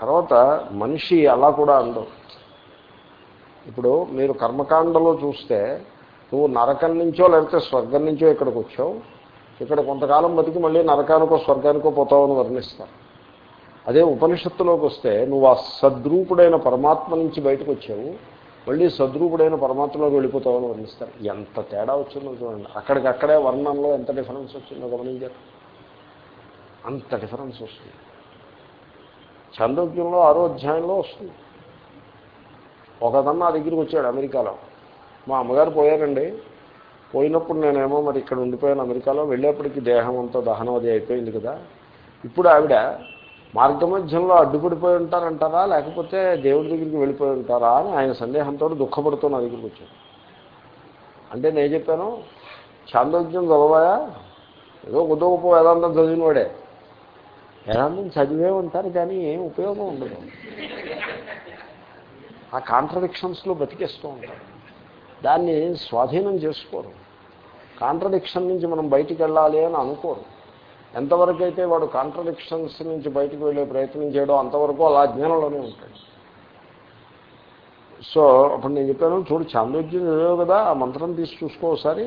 తర్వాత మనిషి అలా కూడా అండవు ఇప్పుడు మీరు కర్మకాండలో చూస్తే నువ్వు నరకం నుంచో లేకపోతే స్వర్గం నుంచో ఇక్కడికి వచ్చావు. ఇక్కడ కొంతకాలం బతికి మళ్ళీ నరకానికో స్వర్గానికో పోతావని వర్ణిస్తారు. అదే ఉపనిషత్తులోకి వస్తే నువ్వు ఆ సద్రూపుడైన పరమాత్మ నుంచి బయటకు వచ్చావు మళ్ళీ సద్రూపుడైన పరమాత్మలోకి వెళ్ళిపోతావని వర్ణిస్తారు. ఎంత తేడా వచ్చిందో చూడండి. అక్కడికక్కడే వర్ణంలో ఎంత డిఫరెన్స్ వచ్చిందో గమనించారు. అంత డిఫరెన్స్ వస్తుంది. చాంద్రోగ్యంలో ఆరో అధ్యాయంలో వస్తుంది. ఒకదన్న నా దగ్గరికి వచ్చాడు అమెరికాలో. మా అమ్మగారు పోయారండి. పోయినప్పుడు నేనేమో మరి ఇక్కడ ఉండిపోయాను అమెరికాలో. వెళ్ళేప్పటికి దేహం అంతా దహనం అది అయిపోయింది కదా. ఇప్పుడు ఆవిడ మార్గ మధ్యంలో అడ్డుపడిపోయి ఉంటారంటారా? లేకపోతే దేవుడి దగ్గరికి వెళ్ళిపోయి ఉంటారా అని ఆయన సందేహంతో దుఃఖపడుతూ నా దగ్గరికి వచ్చాడు. అంటే నేను చెప్పాను చాందోగ్యం చదవాయా ఏదో కొద్ది గొప్ప వేదాంతం చదివినవాడే వేదాంతం చదివే ఉంటారు కానీ ఏం ఉపయోగం ఉండదు. ఆ కాంట్రడిక్షన్స్లో బతికేస్తూ ఉంటారు. దాన్ని స్వాధీనం చేసుకోరు. కాంట్రడిక్షన్ నుంచి మనం బయటికి వెళ్ళాలి అని అనుకోరు. ఎంతవరకు అయితే వాడు కాంట్రడిక్షన్స్ నుంచి బయటకు వెళ్ళే ప్రయత్నం చేయడం అంతవరకు అలా జ్ఞానంలోనే ఉంటాడు. సో అప్పుడు నేను చెప్పాను చూడు చాంద్రోగ్యం చదివావు కదా ఆ మంత్రం తీసి చూసుకోసారి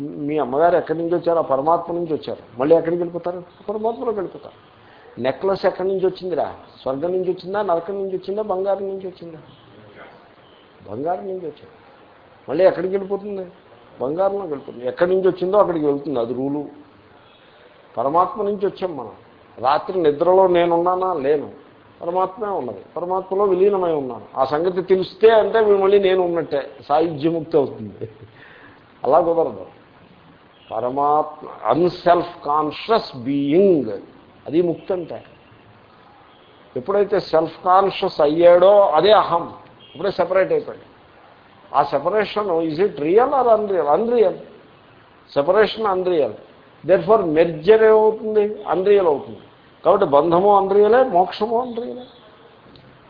మీ అమ్మగారు ఎక్కడి నుంచి వచ్చారు ఆ పరమాత్మ నుంచి వచ్చారు. మళ్ళీ ఎక్కడికి వెళ్ళిపోతారు? పరమాత్మలోకి వెళ్ళిపోతారు. నెక్లెస్ ఎక్కడి నుంచి వచ్చిందిరా? స్వర్గం నుంచి వచ్చిందా? నరకం నుంచి వచ్చిందా? బంగారం నుంచి వచ్చిందా? బంగారం నుంచి వచ్చింది. మళ్ళీ ఎక్కడికి వెళ్ళిపోతుంది? బంగారంలోకి వెళ్ళిపోతుంది. ఎక్కడి నుంచి వచ్చిందో అక్కడికి వెళ్తుంది. అది రూలు. పరమాత్మ నుంచి వచ్చాం మనం. రాత్రి నిద్రలో నేనున్నానా? లేను. పరమాత్మే ఉన్నది. పరమాత్మలో విలీనమై ఉన్నాను. ఆ సంగతి తెలిస్తే అంటే మళ్ళీ నేను ఉన్నట్టే. సాయుధ్యముక్తి అవుతుంది. అలా కుదరదు. పరమాత్మ అన్సెల్ఫ్ కాన్షియస్ బీయింగ్ అది ముక్తి అంటే ఎప్పుడైతే సెల్ఫ్ కాన్షియస్ అయ్యాడో అదే అహం. ఇప్పుడే సెపరేట్ అయిపోయాడు ఆ separation is it real or unreal unreal separation unreal that for merger ఏమవుతుంది? అన్రియల్ అవుతుంది. కాబట్టి బంధము అన్రియలే మోక్షము అన్రియలే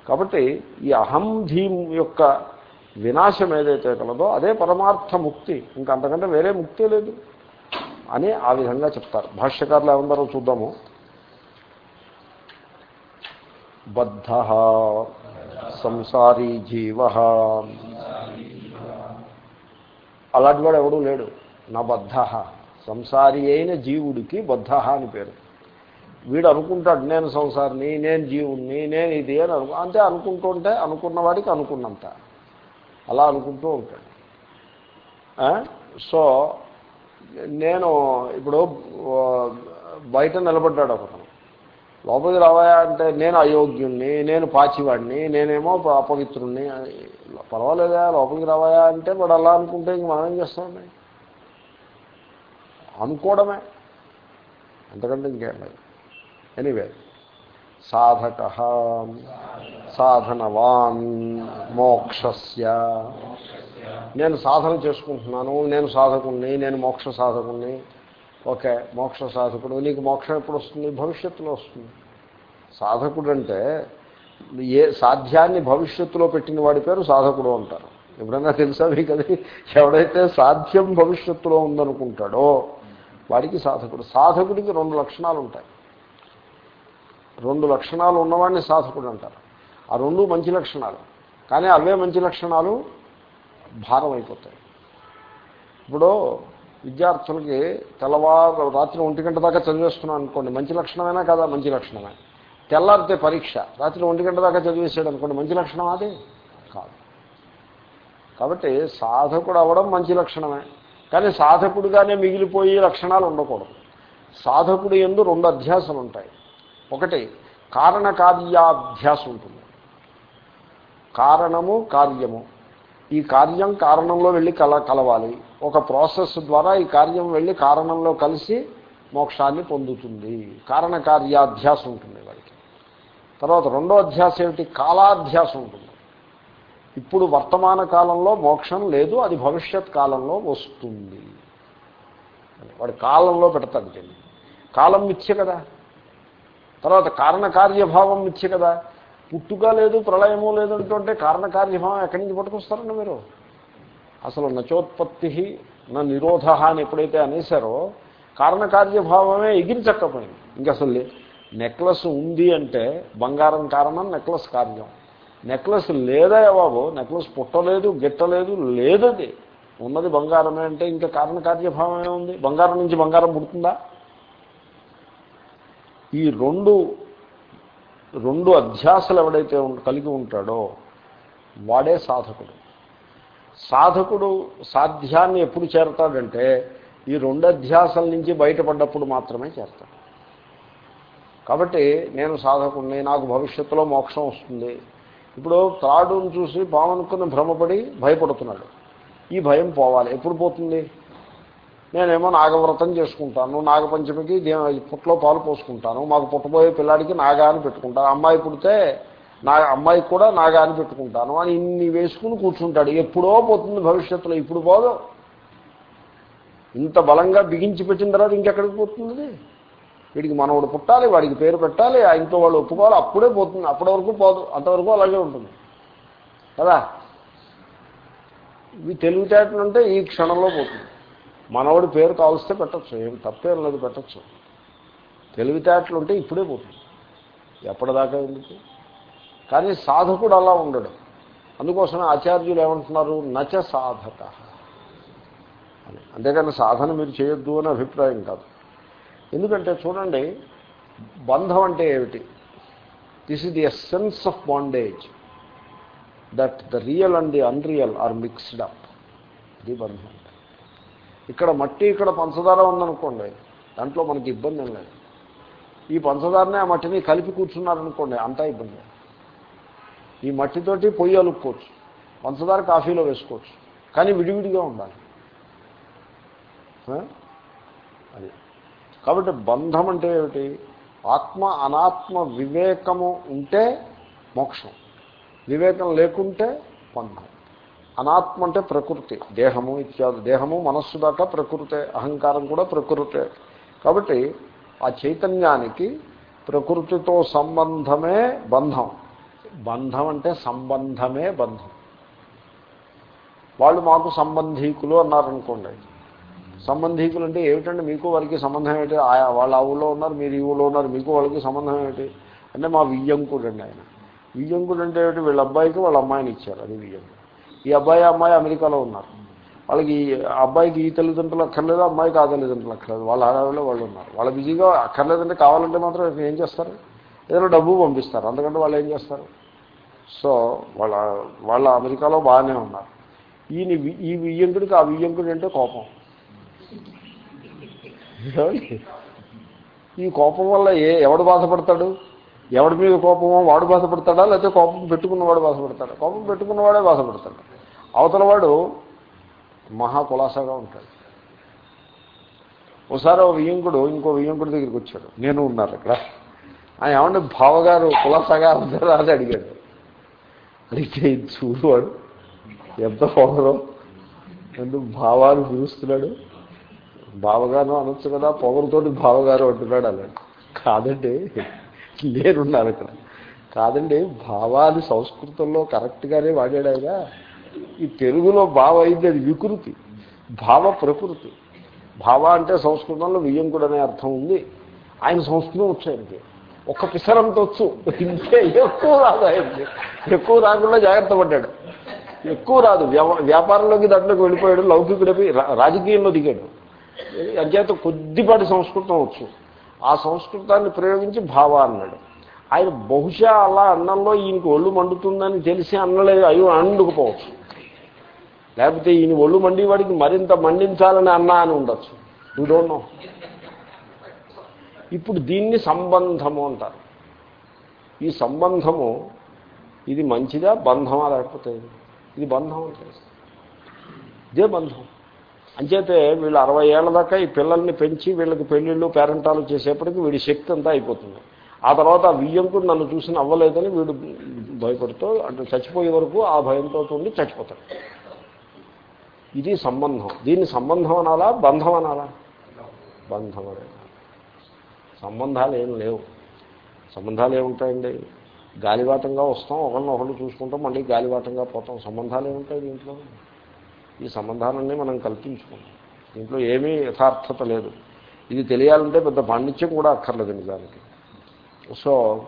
కాబట్టి ఈ అహం ధీం యొక్క వినాశం ఏదైతే కలదో అదే పరమార్థ ముక్తి. ఇంకా అంతకంటే వేరే ముక్తి లేదు. అని ఆ విధంగా చెప్తారు. భాష్యకారులు ఏమన్నారో చూద్దాము. బద్ధ సంసారీ జీవ. అలాంటి వాడు ఎవడూ లేడు. నా బద్ధ. సంసారి అయిన జీవుడికి బద్ధ అని పేరు. వీడు అనుకుంటాడు నేను సంసారిని నేను జీవుణ్ణి నేను ఇది అని అను అంతే అనుకుంటుంటే అనుకున్న వాడికి అనుకున్నంత. అలా అనుకుంటూ ఉంటాడు. సో నేను ఇప్పుడు బయట నిలబడ్డాడు ఒకతను. లోపలికి రావాయా అంటే నేను అయోగ్యుణ్ణి నేను పాచివాడిని నేనేమో అపవిత్రుణ్ణి పర్వాలేదా లోపలికి రావాయా అంటే వాడు అలా అనుకుంటే ఇంక మనం ఏం చేస్తామండి అనుకోవడమే. అంతకంటే ఇంకేం లేదు. ఎనీవే సాధక సాధనవాన్ మోక్షస్య. నేను సాధన చేసుకుంటున్నాను నేను సాధకుణ్ణి నేను మోక్ష సాధకుణ్ణి. ఓకే మోక్ష సాధకుడు. నీకు మోక్షం ఎప్పుడు వస్తుంది? భవిష్యత్తులో వస్తుంది. సాధకుడు అంటే ఏ సాధ్యాన్ని భవిష్యత్తులో పెట్టిన వాడి పేరు సాధకుడు అంటారు. ఎప్పుడైనా తెలుసా మీకు అది? ఎవడైతే సాధ్యం భవిష్యత్తులో ఉందనుకుంటాడో వాడికి సాధకుడు. సాధకుడికి రెండు లక్షణాలు ఉంటాయి. రెండు లక్షణాలు ఉన్నవాడిని సాధకుడు అంటారు. ఆ రెండు మంచి లక్షణాలు. కానీ అవే మంచి లక్షణాలు భారం అయిపోతాయి ఇప్పుడు విద్యార్థులకి తెల్లవారు రాత్రి ఒంటి గంట దాకా చదివేస్తున్నాను అనుకోండి మంచి లక్షణమేనా కదా? మంచి లక్షణమే. తెల్లారితే పరీక్ష రాత్రి ఒంటి గంట దాకా చదివేసాడు అనుకోండి మంచి లక్షణం అది? కాదు. కాబట్టి సాధకుడు అవ్వడం మంచి లక్షణమే. కానీ సాధకుడుగానే మిగిలిపోయే లక్షణాలు ఉండకూడదు. సాధకుడు ఎందు రెండు అధ్యాసలు ఉంటాయి ఒకటి కారణకార్యాభ్యాసం ఉంటుంది కారణము కార్యము. ఈ కార్యం కారణంలో వెళ్ళి కల కలవాలి. ఒక ప్రాసెస్ ద్వారా ఈ కార్యం వెళ్ళి కారణంలో కలిసి మోక్షాన్ని పొందుతుంది. కారణకార్యాధ్యాసం ఉంటుంది వాడికి. తర్వాత రెండో అధ్యాసం ఏమిటి? కాలాధ్యాసం ఉంటుంది. ఇప్పుడు వర్తమాన కాలంలో మోక్షం లేదు అది భవిష్యత్ కాలంలో వస్తుంది. వాడు కాలంలో పెడతాడు కాలం మిథ్య కదా. తర్వాత కారణకార్యభావం మిథ్య కదా. పుట్టుక లేదు ప్రళయము లేదు అంటుంటే కారణకార్యభావం ఎక్కడి నుంచి పట్టుకొస్తారండి మీరు? అసలు నచోత్పత్తి నా నిరోధ అని ఎప్పుడైతే అనేసారో కారణకార్యభావమే ఎగిరి ఇంకా ఇంక అసలు నెక్లెస్ ఉంది అంటే బంగారం కారణం నెక్లెస్ కార్యం. నెక్లెస్ లేదా బాబు? నెక్లెస్ పుట్టలేదు గిట్టలేదు లేదది. ఉన్నది బంగారమే అంటే ఇంకా కారణకార్యభావమే ఉంది. బంగారం నుంచి బంగారం పుడుతుందా? ఈ రెండు రెండు అధ్యాసలు ఎవడైతే కలిగి ఉంటాడో వాడే సాధకుడు. సాధకుడు సాధ్యాన్ని ఎప్పుడు చేరతాడంటే ఈ రెండు అధ్యాసల నుంచి బయటపడ్డప్పుడు మాత్రమే చేస్తాడు కాబట్టి నేను సాధకుడిని నాకు భవిష్యత్తులో మోక్షం వస్తుంది. ఇప్పుడు త్రాడును చూసి పావనుకుని భ్రమపడి భయపడుతున్నాడు. ఈ భయం పోవాలి. ఎప్పుడు పోతుంది? నేనేమో నాగవ్రతం చేసుకుంటాను నాగపంచమికి పుట్టలో పాలు పోసుకుంటాను మాకు పుట్టబోయే పిల్లాడికి నాగా అని పెట్టుకుంటాను అమ్మాయి పుడితే నా అమ్మాయికి కూడా నాగా అని పెట్టుకుంటాను అని ఇన్ని వేసుకుని కూర్చుంటాడు. ఎప్పుడో పోతుంది భవిష్యత్తులో ఇప్పుడు పోదు. ఇంత బలంగా బిగించి పెట్టిన తర్వాత ఇంకెక్కడికి పోతుంది? వీడికి మనవుడు పుట్టాలి వాడికి పేరు పెట్టాలి ఆ ఇంట్లో వాళ్ళు ఒప్పుకోవాలి అప్పుడే పోతుంది అప్పటి వరకు పోదు అంతవరకు అలాగే ఉంటుంది. కదా? ఇవి తెలివితేటలు అంటే ఈ క్షణంలో పోతుంది. మనవడి పేరు కావలిస్తే పెట్టచ్చు ఏం తప్పేం లేదు పెట్టచ్చు. తెలివితేటలు ఉంటే ఇప్పుడే పోతుంది. ఎప్పటిదాకా ఎందుకు? కానీ సాధకుడు అలా ఉండడు. అందుకోసమే ఆచార్యులు ఏమంటున్నారు? నచ సాధక. అని. అంతేకాని సాధన మీరు చేయొద్దు అని అభిప్రాయం కాదు. ఎందుకంటే చూడండి బంధం అంటే ఏమిటి? This is the essence of bondage that the real and the unreal are mixed up ఇది బంధం. ఇక్కడ మట్టి ఇక్కడ పంచదార ఉందనుకోండి దాంట్లో మనకి ఇబ్బంది ఏం లేదు. ఈ పంచదారనే ఆ మట్టిని కలిపి కూర్చున్నారనుకోండి అంతా ఇబ్బంది. ఈ మట్టితోటి పొయ్యి అలుపుకోవచ్చు పంచదార కాఫీలో వేసుకోవచ్చు కానీ విడివిడిగా ఉండాలి. అది. కాబట్టి బంధం అంటే ఏమిటి? ఆత్మ అనాత్మ వివేకము ఉంటే మోక్షం వివేకం లేకుంటే బంధం. అనాత్మ అంటే ప్రకృతి. దేహము ఇత్యాది. దేహము మనస్సు దాకా ప్రకృతే. అహంకారం కూడా ప్రకృతే. కాబట్టి ఆ చైతన్యానికి ప్రకృతితో సంబంధమే బంధం. బంధం అంటే సంబంధమే బంధం. వాళ్ళు మాకు సంబంధీకులు అన్నారనుకోండి. సంబంధీకులు అంటే ఏమిటంటే మీకు వారికి సంబంధం ఏమిటి? ఆయా వాళ్ళ ఆ ఊళ్ళో ఉన్నారు మీరు ఈ ఊళ్ళో ఉన్నారు మీకు వాళ్ళకి సంబంధం ఏమిటి? అంటే మా వియ్యంకుడు అండి ఆయన. వియ్యంకుడు అంటే ఏమిటి? వీళ్ళ అబ్బాయికి వాళ్ళ అమ్మాయిని ఇచ్చారు. అది వియ్యంకుడు. ఈ అబ్బాయి అమ్మాయి అమెరికాలో ఉన్నారు. వాళ్ళకి అబ్బాయికి ఈ తల్లిదండ్రులు అక్కర్లేదు అమ్మాయికి ఆ తల్లిదండ్రులు అక్కర్లేదు. వాళ్ళ ఆడవాళ్ళు వాళ్ళు ఉన్నారు. వాళ్ళ బిజీగా అక్కర్లేదంటే కావాలంటే మాత్రం ఏం చేస్తారు? ఏదైనా డబ్బు పంపిస్తారు. అందుకంటే వాళ్ళు ఏం చేస్తారు? సో వాళ్ళ వాళ్ళ అమెరికాలో బాగానే ఉన్నారు. ఈయన ఈ వియ్యంకుడికి ఆ వియ్యంకుడు అంటే కోపం. ఈ కోపం వల్ల ఏ ఎవడు బాధపడతాడు? ఎవడి మీద కోపమో వాడు బాధపడతాడా? లేకపోతే కోపం పెట్టుకున్నవాడు బాధపడతాడా? కోపం పెట్టుకున్నవాడే బాధపడతాడు. అవతల వాడు మహా కులాసాగా ఉంటాడు. ఒకసారి ఒక వియ్యంకుడు ఇంకో వియ్యంకుడి దగ్గరికి వచ్చాడు. నేను ఉన్నారు అక్కడ. ఆయన ఏమంటే భావగారు కులాసాగా ఉంటారా అని అడిగాడు. అడిగితే చూడువాడు ఎంత పొగరో ఎందుకు భావాలు పిలుస్తున్నాడు. బావగారు అనొచ్చు కదా పొగరుతోటి బావగారు అంటున్నాడు అలా కాదండి. లేరున్నారు అక్కడ కాదండి భావాలు సంస్కృతంలో కరెక్ట్గానే వాడాడాయిగా ఈ తెలుగులో భావ అయింది అది వికృతి భావ ప్రకృతి. భావ అంటే సంస్కృతంలో వియ్యంకుడు అనే అర్థం ఉంది. ఆయన సంస్కృతం వచ్చాయనికి ఒక్క పిసరంతో వచ్చు. ఇంతే ఎక్కువ రాదు ఆయనకి. ఎక్కువ రాకుండా జాగ్రత్త పడ్డాడు. ఎక్కువ రాదు. వ్యాపారంలోకి దాంట్లోకి వెళ్ళిపోయాడు లౌకికుడిపై రాజకీయంలో దిగాడు. అధ్యాత కొద్దిపాటి సంస్కృతం వచ్చు. ఆ సంస్కృతాన్ని ప్రయోగించి భావ అన్నాడు. ఆయన బహుశా అలా అన్నంలో ఈయనకి ఒళ్ళు మండుతుందని తెలిసి అన్నలేదు అయ్యో అండుకుపోవచ్చు. లేకపోతే ఈయన ఒళ్ళు మండి వాడికి మరింత మండించాలని అన్నా అని ఉండొచ్చు. యూ డోంట్ నో ఇప్పుడు దీన్ని సంబంధము అంటారు. ఈ సంబంధము ఇది మంచిదా బంధమా లేకపోతే ఇది బంధం అంటే ఇదే బంధం. అంచేతే వీళ్ళు అరవై ఏళ్ళ దాకా ఈ పిల్లల్ని పెంచి వీళ్ళకి పెళ్ళిళ్ళు పేరెంటాలు చేసేప్పటికి వీడి శక్తి అంతా అయిపోతుంది. ఆ తర్వాత ఆ వియ్యంకుడు నన్ను చూసి అవ్వలేదని వీడు భయపడుతూ అంటే చచ్చిపోయే వరకు ఆ భయంతో ఉండి చచ్చిపోతాడు. ఇది సంబంధం. దీన్ని సంబంధం అనాలా బంధం అనాలా? బంధం అనేది సంబంధాలు ఏం లేవు. సంబంధాలు ఏముంటాయండి? గాలివాటంగా వస్తాం ఒకరిని ఒకళ్ళు చూసుకుంటాం మళ్ళీ గాలివాటంగా పోతాం. సంబంధాలు ఏముంటాయి దీంట్లో? ఈ సంబంధాలన్నీ మనం కల్పించుకుంటాం దీంట్లో ఏమీ యథార్థత లేదు. ఇది తెలియాలంటే పెద్ద పాండిత్యం కూడా అక్కర్లేదు నిజానికి. సో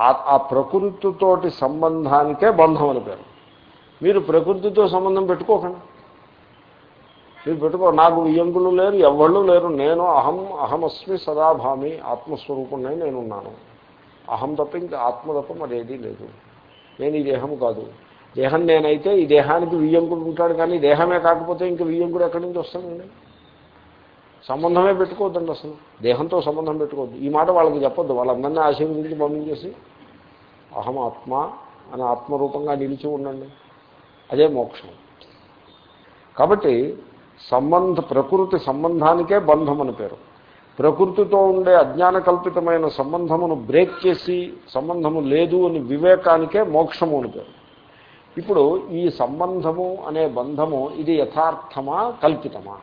ఆ ప్రకృతితోటి సంబంధానికే బంధం అని పేరు. మీరు ప్రకృతితో సంబంధం పెట్టుకోకండి. మీరు పెట్టుకో నాకు వియంగులు లేరు ఎవళ్ళు లేరు నేను అహం అహమస్మి సదాభామి ఆత్మస్వరూపుణ్ణి నేనున్నాను. అహం తప్ప ఇంకా ఆత్మ తప్ప మరేదీ లేదు. నేను ఈ దేహం కాదు. దేహం నేనైతే ఈ దేహానికి వియ్యంకుడు ఉంటాడు కానీ దేహమే కాకపోతే ఇంక వియ్యంకుడు ఎక్కడి నుంచి వస్తాడండి సంబంధమే పెట్టుకోవద్దండి అసలు. దేహంతో సంబంధం పెట్టుకోవద్దు. ఈ మాట వాళ్ళకి చెప్పొద్దు. వాళ్ళందరినీ ఆశీర్వదించి పంపించేసి అహం ఆత్మ అని ఆత్మరూపంగా నిలిచి ఉండండి. అదే మోక్షం. కాబట్టి సంబంధ ప్రకృతి సంబంధానికే బంధం అని పేరు. ప్రకృతితో ఉండే అజ్ఞాన కల్పితమైన సంబంధమును బ్రేక్ చేసి సంబంధము లేదు అని వివేకానికే మోక్షము అని పేరు. ఇప్పుడు ఈ సంబంధము అనే బంధము ఇది యథార్థమా కల్పితమా?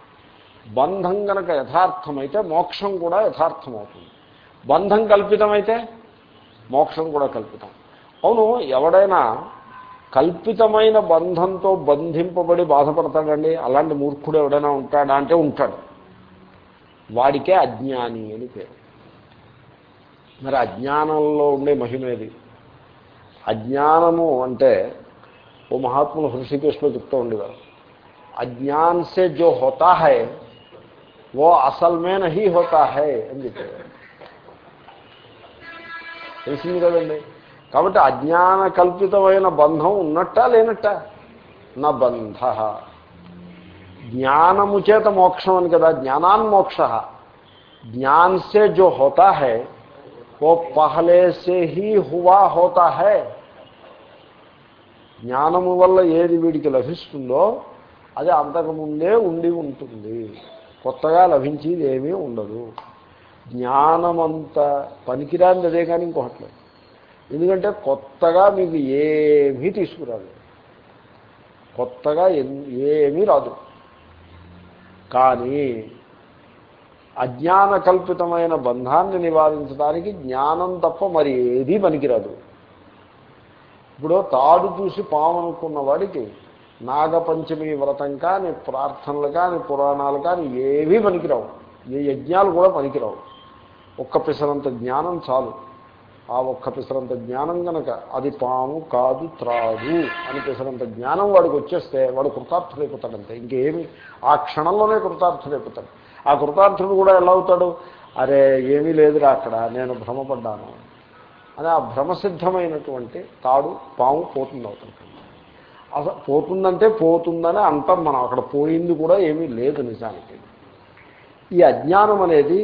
బంధం గనక యథార్థమైతే మోక్షం కూడా యథార్థమవుతుంది. బంధం కల్పితమైతే మోక్షం కూడా కల్పితం. అవును ఎవడైనా కల్పితమైన బంధంతో బంధింపబడి బాధపడతాడండి? అలాంటి మూర్ఖుడు ఎవడైనా ఉంటాడా అంటే ఉంటాడు. వాడికే అజ్ఞాని అని పేరు. మరి అజ్ఞానంలో ఉండే మహిమేది అజ్ఞానము అంటే ఓ మహాత్ములు హృషికేశ్లో చెప్తూ ఉండేవారు అజ్ఞాన్ సే జో హోతా హై ఓ అసల్ మే నహీ హోతా హై అని చెప్పారు తెలిసింది కదండి కాబట్టి అజ్ఞాన కల్పితమైన బంధం ఉన్నట్ట లేనట్ట నా బంధ జ్ఞానము చేత మోక్షం అని కదా జ్ఞానాన్ మోక్ష జ్ఞాన్ సే జో హోతా హై वो पहले से ही हुआ होता है జ్ఞానము వల్ల ఏది వీడికి లభిస్తుందో అది అంతకుముందే ఉండి ఉంటుంది. కొత్తగా లభించేది ఏమీ ఉండదు. జ్ఞానమంత పనికిరాంది అదే కానీ ఇంకొకట్లేదు ఎందుకంటే కొత్తగా మీకు ఏమీ తీసుకురాదు. కొత్తగా ఏమీ రాదు. కానీ అజ్ఞాన కల్పితమైన బంధాన్ని నివారించడానికి జ్ఞానం తప్ప మరి ఏదీ పనికిరాదు. ఇప్పుడు తాడు చూసి పాము అనుకున్న వాడికి నాగపంచమి వ్రతం కానీ ప్రార్థనలు కానీ పురాణాలు కానీ ఏవీ పనికిరావు. ఏ యజ్ఞాలు కూడా పనికిరావు. ఒక్క పిసరంత జ్ఞానం చాలు. ఆ ఒక్క పిసరంత జ్ఞానం కనుక అది పాము కాదు త్రాదు అని పిసరంత జ్ఞానం వాడికి వచ్చేస్తే వాడు కృతార్థుడైపోతాడంతే. ఇంకేమి? ఆ క్షణంలోనే కృతార్థుడైపోతాడు. ఆ కృతార్థుడు కూడా ఎలా అవుతాడు? అరే ఏమీ లేదురా అక్కడ నేను భ్రమపడ్డాను. అని ఆ భ్రమసిద్ధమైనటువంటి తాడు పాము పోతుంది అవుతుంది అసలు పోతుందంటే పోతుందని అంటాం మనం అక్కడ పోయింది కూడా ఏమీ లేదు నిజానికి. ఈ అజ్ఞానం అనేది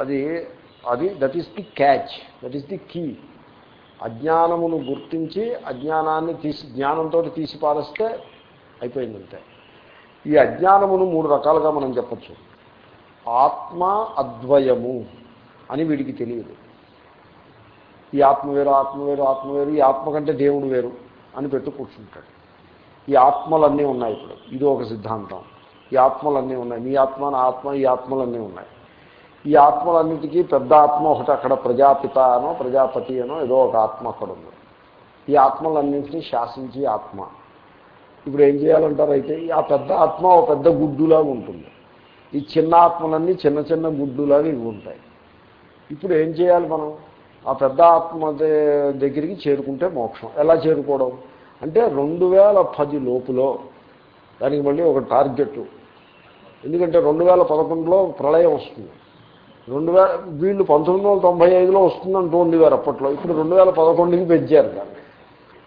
అది అది that is the catch that is the key అజ్ఞానమును గుర్తించి అజ్ఞానాన్ని తీసి జ్ఞానంతో తీసి పారేస్తే అయిపోయిందంటే ఈ అజ్ఞానమును మూడు రకాలుగా మనం చెప్పచ్చు. ఆత్మ అద్వయము అని వీడికి తెలియదు. ఈ ఆత్మ వేరు ఆత్మ వేరు ఆత్మ వేరు ఈ ఆత్మ కంటే దేవుడు వేరు అని పెట్టు కూర్చుంటాడు. ఈ ఆత్మలన్నీ ఉన్నాయి ఇప్పుడు. ఇది ఒక సిద్ధాంతం. ఈ ఆత్మలన్నీ ఉన్నాయి. నీ ఆత్మ నా ఆత్మ ఈ ఆత్మలన్నీ ఉన్నాయి. ఈ ఆత్మలన్నిటికీ పెద్ద ఆత్మ ఒకటి అక్కడ ప్రజాపిత అనో ప్రజాపతి అనో ఏదో ఒక ఆత్మ అక్కడ ఉంది. ఈ ఆత్మలన్నింటినీ శాసించి ఆత్మ. ఇప్పుడు ఏం చేయాలంటారు అయితే ఆ పెద్ద ఆత్మ ఒక పెద్ద గుడ్డులాగా ఉంటుంది. ఈ చిన్న ఆత్మలన్నీ చిన్న చిన్న గుడ్డులాగా ఇవి ఉంటాయి. ఇప్పుడు ఏం చేయాలి మనం? ఆ పెద్ద ఆత్మ దగ్గరికి చేరుకుంటే మోక్షం. ఎలా చేరుకోవడం? అంటే రెండు వేల పది లోపులో దానికి మళ్ళీ ఒక టార్గెట్. ఎందుకంటే రెండు వేల పదకొండులో ప్రళయం వస్తుంది. రెండు వేల వీళ్ళు పంతొమ్మిది వందల తొంభై ఐదులో వస్తుందంటూ ఉండేవారు అప్పట్లో. ఇప్పుడు రెండు వేల పదకొండుకి పెంచారు దాన్ని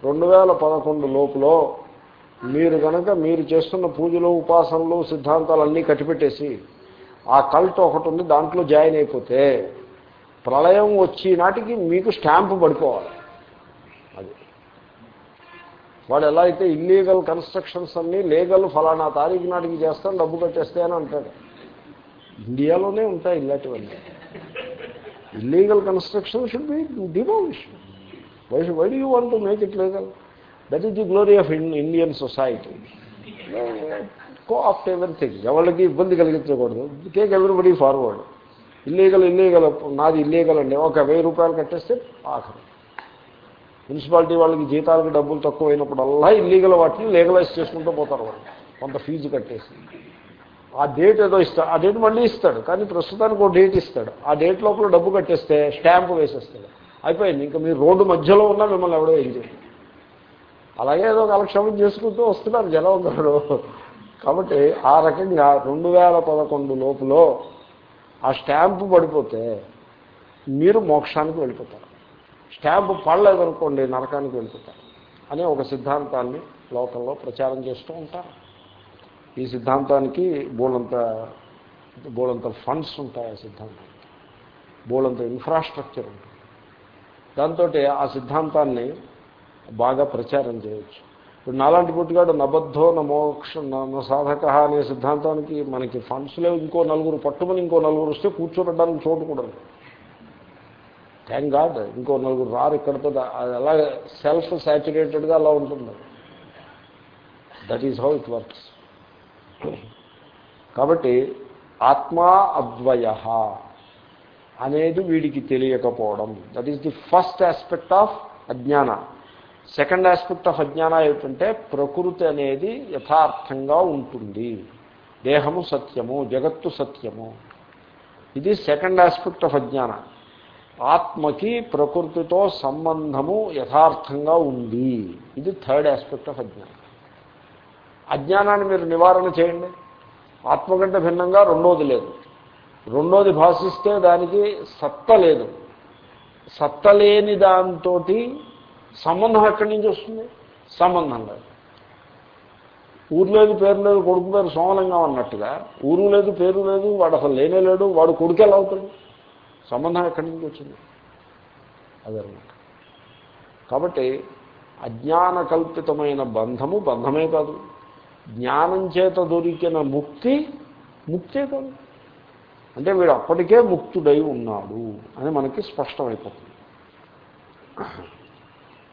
రెండు వేల పదకొండు లోపల మీరు కనుక మీరు చేస్తున్న పూజలు ఉపాసనలు సిద్ధాంతాలు అన్నీ కట్టిపెట్టేసి ఆ కల్ట్ ఒకటి ఉంది దాంట్లో జాయిన్ అయిపోతే ప్రళయం వచ్చి నాటికి మీకు స్టాంపు పడిపోవాలి. అది. వాడు ఎలా అయితే ఇల్లీగల్ కన్స్ట్రక్షన్స్ అన్నీ లీగల్ ఫలానా తారీఖు నాటికి చేస్తాను డబ్బు కట్టేస్తే అని అంటాడు. ఇండియాలోనే ఉంటాయి ఇలాంటివన్నీ. Illegal construction should be demolish why why do you want to make it legal that is the glory of Indian society co of everything ఎవరికి ఇబ్బంది కలిగించకూడదు. Take everybody forward illegal illegal నాది ఇల్లీగల్ అండి. ఒక వెయ్యి రూపాయలు కట్టేస్తే ఆఖరు. మున్సిపాలిటీ వాళ్ళకి జీతాలకు డబ్బులు తక్కువ అయినప్పుడల్లా ఇల్లీగల్ వాటిని లీగలైజ్ చేసుకుంటూ పోతారు వాళ్ళు. కొంత ఫీజు కట్టేసి. ఆ డేట్ ఏదో ఇస్తాడు ఆ డేట్ మళ్ళీ ఇస్తాడు. కానీ ప్రస్తుతానికి ఒక డేట్ ఇస్తాడు. ఆ డేట్ లోపల డబ్బు కట్టేస్తే స్టాంప్ వేసేస్తాడు. అయిపోయింది. ఇంకా మీరు రోడ్డు మధ్యలో ఉన్నా మిమ్మల్ని ఎవడో ఏం చేయండి. అలాగే ఏదో కాలక్షేపం చేసుకుంటూ వస్తున్నారు జనం కాబట్టి ఆ రకంగా రెండు వేల పదకొండు లోపులో ఆ స్టాంపు పడిపోతే మీరు మోక్షానికి వెళ్ళిపోతారు. స్టాంపు పడలేదనుకోండి నరకానికి వెళ్ళిపోతారు అనే ఒక సిద్ధాంతాన్ని లోకంలో ప్రచారం చేస్తూ ఉంటారు. ఈ సిద్ధాంతానికి బోలంత బోలంత ఫండ్స్ ఉంటాయి ఆ సిద్ధాంతానికి. బోలంత ఇన్ఫ్రాస్ట్రక్చర్ ఉంటుంది. దాంతో ఆ సిద్ధాంతాన్ని బాగా ప్రచారం చేయొచ్చు. ఇప్పుడు నాలాంటి పుట్టిగాడు నబద్ధో నమోక్ష న సాధక అనే సిద్ధాంతానికి మనకి ఫండ్స్ లేవు ఇంకో నలుగురు పట్టుమని ఇంకో నలుగురు వస్తే కూర్చోబెట్టడానికి చోటు కూడా థ్యాంక్ గాడ్ ఇంకో నలుగురు రారు ఇక్కడితో అది అలా సెల్ఫ్ సాచురేటెడ్గా అలా ఉంటుంది. That is how it works కాబట్టి ఆత్మా అద్వయ అనేది వీడికి తెలియకపోవడం. That is the first aspect of అజ్ఞాన. సెకండ్ ఆస్పెక్ట్ ఆఫ్ అజ్ఞానం ఏమిటంటే ప్రకృతి అనేది యథార్థంగా ఉంటుంది. దేహము సత్యము జగత్తు సత్యము. ఇది సెకండ్ ఆస్పెక్ట్ ఆఫ్ అజ్ఞాన ఆత్మకి ప్రకృతితో సంబంధము యథార్థంగా ఉంది. ఇది థర్డ్ ఆస్పెక్ట్ ఆఫ్ అజ్ఞానం అజ్ఞానాన్ని మీరు నివారణ చేయండి. ఆత్మ కంటే భిన్నంగా రెండోది లేదు. రెండోది భాషిస్తే దానికి సత్త లేదు. సత్త లేని దాంతో సంబంధం ఎక్కడి నుంచి వస్తుంది? సంబంధం లేదు. ఊరు లేదు పేరు లేదు కొడుకు పేరు సోమలింగం అన్నట్టుగా ఊరు లేదు పేరు లేదు వాడు అసలు లేనే లేడు వాడు కొడుకు ఎలా అవుతాడు? సంబంధం ఎక్కడి నుంచి వచ్చింది? అదనమాట కాబట్టి అజ్ఞాన కల్పితమైన బంధము బంధమే కాదు. జ్ఞానం చేత దొరికిన ముక్తి ముక్తే కాదు. అంటే వీడు అప్పటికే ముక్తుడై ఉన్నాడు అని మనకి స్పష్టమైపోతుంది.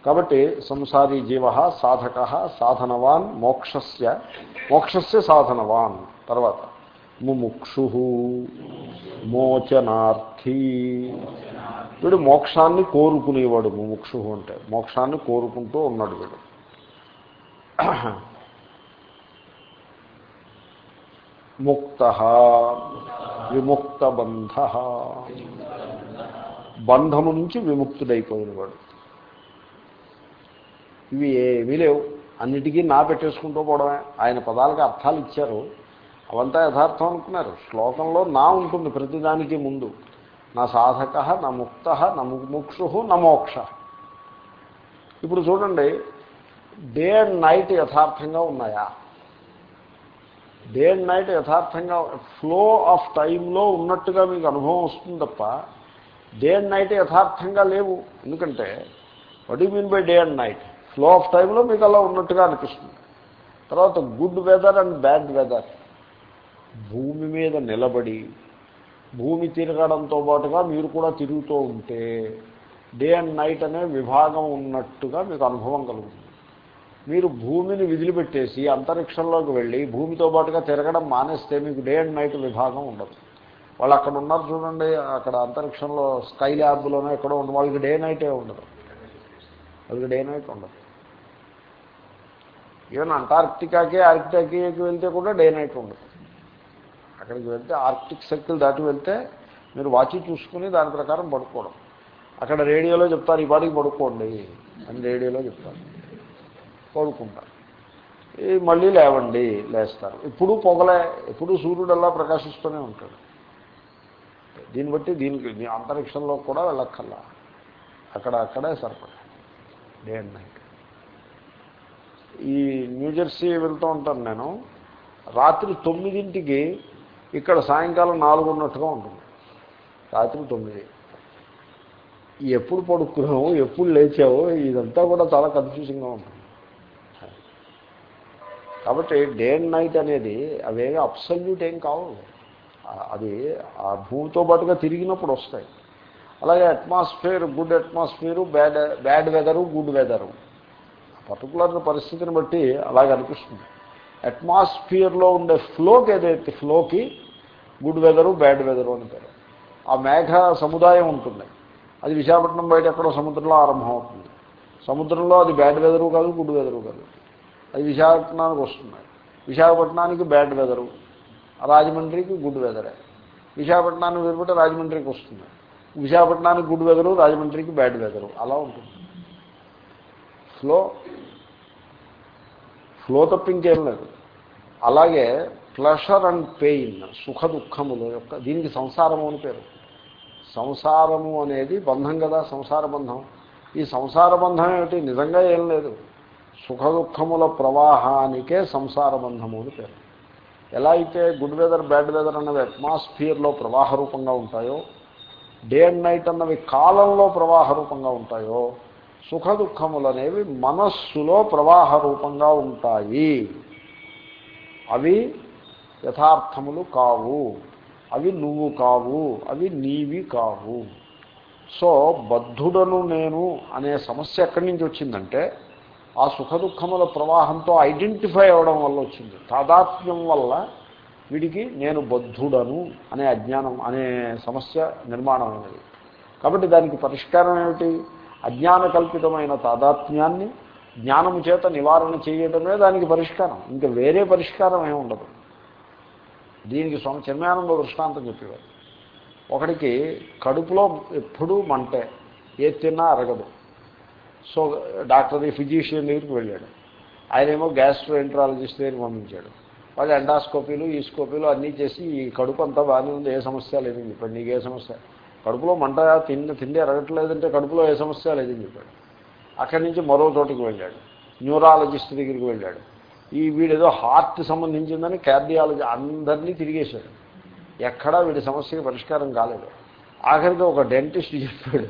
కాబట్టి సంసారీ జీవ సాధక సాధనవాన్ మోక్షస్య మోక్షస్య సాధనవాన్. తర్వాత ముముక్షు మోచనార్థి. వీడు మోక్షాన్ని కోరుకునేవాడు ముముక్షు అంటే మోక్షాన్ని కోరుకుంటూ ఉన్నాడు వీడు. ముక్త విముక్త బంధ బంధము నుంచి విముక్తుడైపోయినవాడు. ఇవి ఏమీ లేవు. అన్నిటికీ నా పెట్టేసుకుంటూ పోవడమే. ఆయన పదాలకు అర్థాలు ఇచ్చారు. అవంతా యథార్థం అనుకున్నారు. శ్లోకంలో నా ఉంటుంది ప్రతిదానికి ముందు. నా సాధక నా ముక్త నా ముక్షు నా మోక్ష. ఇప్పుడు చూడండి డే అండ్ నైట్ యథార్థంగా ఉన్నాయా? డే అండ్ నైట్ యథార్థంగా ఫ్లో ఆఫ్ టైంలో ఉన్నట్టుగా మీకు అనుభవం వస్తుంది తప్ప డే అండ్ నైట్ యథార్థంగా లేవు. ఎందుకంటే what you mean by day and night? Flow of టైంలో మీకు అలా ఉన్నట్టుగా అనిపిస్తుంది. తర్వాత good weather and bad weather. భూమి మీద నిలబడి భూమి తిరగడంతో పాటుగా మీరు కూడా తిరుగుతూ ఉంటే డే అండ్ నైట్ అనే విభాగం ఉన్నట్టుగా మీకు అనుభవం కలుగుతుంది. మీరు భూమిని విదిలిపెట్టేసి అంతరిక్షంలోకి వెళ్ళి భూమితో పాటుగా తిరగడం మానేస్తే మీకు డే అండ్ నైట్ విభాగం ఉండదు. వాళ్ళు అక్కడ ఉన్నారు చూడండి అక్కడ అంతరిక్షంలో స్కై ల్యాబ్లోనే ఎక్కడో ఉన్న వాళ్ళకి డే నైటే ఉండదు. వాళ్ళకి డే నైట్ ఉండదు. ఈవెన్ అంటార్క్టికాకి ఆర్కిటాకి వెళ్తే కూడా డే నైట్ ఉండదు. అక్కడికి వెళ్తే ఆర్కిటిక్ సర్కిల్ దాటి వెళ్తే మీరు వాచి చూసుకుని దాని ప్రకారం పడుకోవడం. అక్కడ రేడియోలో చెప్తారు ఈ పాటికి పడుకోండి అని రేడియోలో చెప్తారు. పడుకుంటారు. ఈ మళ్ళీ లేవండి లేస్తారు. ఇప్పుడు పొగలే ఎప్పుడు సూర్యుడు అలా ప్రకాశిస్తూనే ఉంటాడు. దీన్ని బట్టి దీనికి అంతరిక్షంలో కూడా వెళ్ళక్కల్లా అక్కడ అక్కడే సరిపడా డే అండ్ నైట్ ఈ న్యూజెర్సీ వెళ్తూ ఉంటాను నేను. రాత్రి తొమ్మిదింటికి ఇక్కడ సాయంకాలం నాలుగున్నట్టుగా ఉంటుంది. రాత్రి తొమ్మిది. ఎప్పుడు పడుకున్నావు ఎప్పుడు లేచావు ఇదంతా కూడా చాలా కన్ఫ్యూజింగ్గా ఉంటుంది. కాబట్టి డే అండ్ నైట్ అనేది అవేవి అబ్సల్యూట్ ఏం కావు. అది ఆ భూమితో పాటుగా తిరిగినప్పుడు వస్తాయి. అలాగే atmosphere good atmosphere bad bad weather good weather particular పరిస్థితిని బట్టి అలాగ అనిపిస్తుంది. అట్మాస్ఫియర్లో ఉండే ఫ్లోకి ఏదైతే ఫ్లోకి గుడ్ వెదరు బ్యాడ్ వెదరు అని పేరు. ఆ మేఘ సముదాయం ఉంటుంది. అది విశాఖపట్నం బయట ఎక్కడో సముద్రంలో ఆరంభం అవుతుంది సముద్రంలో అది బ్యాడ్ వెదరు కాదు గుడ్ వెదరు కాదు. అది విశాఖపట్నానికి వస్తున్నాయి విశాఖపట్నానికి బ్యాడ్ వెదరు రాజమండ్రికి గుడ్ వెదరే. విశాఖపట్నాన్ని వెళ్ళిపోతే రాజమండ్రికి వస్తుంది. విశాఖపట్నానికి గుడ్ వెదరు రాజమండ్రికి బ్యాడ్ వెదరు. అలా ఉంటుంది. ఫ్లో ఫ్లో తప్పింకేం లేదు. అలాగే ప్లెషర్ అండ్ పెయిన్ సుఖ దుఃఖముల యొక్క దీనికి సంసారము అని పేరు. సంసారము అనేది బంధం కదా సంసార బంధం. ఈ సంసార బంధం ఏమిటి? నిజంగా ఏం లేదు. సుఖ దుఃఖముల ప్రవాహానికే సంసార బంధము అని పేరు. ఎలా అయితే గుడ్ వెదర్ బ్యాడ్ వెదర్ అన్నవి అట్మాస్ఫియర్లో ప్రవాహ రూపంగా ఉంటాయో డే అండ్ నైట్ అన్నవి కాలంలో ప్రవాహ రూపంగా ఉంటాయో సుఖ దుఃఖములనేవి మనస్సులో ప్రవాహ రూపంగా ఉంటాయి. అవి యథార్థములు కావు. అవి నువ్వు కావు. అవి నీవి కావు. సో బద్ధుడను నేను అనే సమస్య ఎక్కడి నుంచి వచ్చిందంటే ఆ సుఖ దుఃఖముల ప్రవాహంతో ఐడెంటిఫై అవ్వడం వల్ల వచ్చింది. తాదాత్మ్యం వల్ల వీడికి నేను బద్ధుడను అనే అజ్ఞానం అనే సమస్య నిర్మాణం అనేది కాబట్టి దానికి పరిష్కారం ఏమిటి? అజ్ఞాన కల్పితమైన తాదాత్మ్యాన్ని జ్ఞానము చేత నివారణ చేయడమే దానికి పరిష్కారం. ఇంకా వేరే పరిష్కారం ఏమి ఉండదు. దీనికి స్వామి చిన్మయానంద దృష్టాంతం చెప్పేవారు. ఒకడికి కడుపులో ఎప్పుడూ మంటే ఏది తిన్నా అరగదు. సో డాక్టర్ ఫిజిషియన్ దగ్గరికి వెళ్ళాడు. ఆయనేమో గ్యాస్ట్రో ఎంట్రాలజిస్ట్ దగ్గరికి పంపించాడు. వాళ్ళు ఎండాస్కోపీలు ఈస్కోపీలు అన్నీ చేసి ఈ కడుపు అంతా బాగానే ఉంది ఏ సమస్య లేదు. ఇప్పుడు నీకు ఏ సమస్య? కడుపులో మంట తిండి తిండి అరగట్లేదంటే కడుపులో ఏ సమస్య లేదని చెప్పాడు. అక్కడి నుంచి మరో చోటుకి వెళ్ళాడు. న్యూరాలజిస్ట్ దగ్గరికి వెళ్ళాడు. ఈ వీడేదో హార్ట్ సంబంధించిందని కార్డియాలజీ అందరినీ తిరిగేశాడు. ఎక్కడా వీడి సమస్యకి పరిష్కారం కాలేదు. ఆఖరికి ఒక డెంటిస్ట్ చెప్పాడు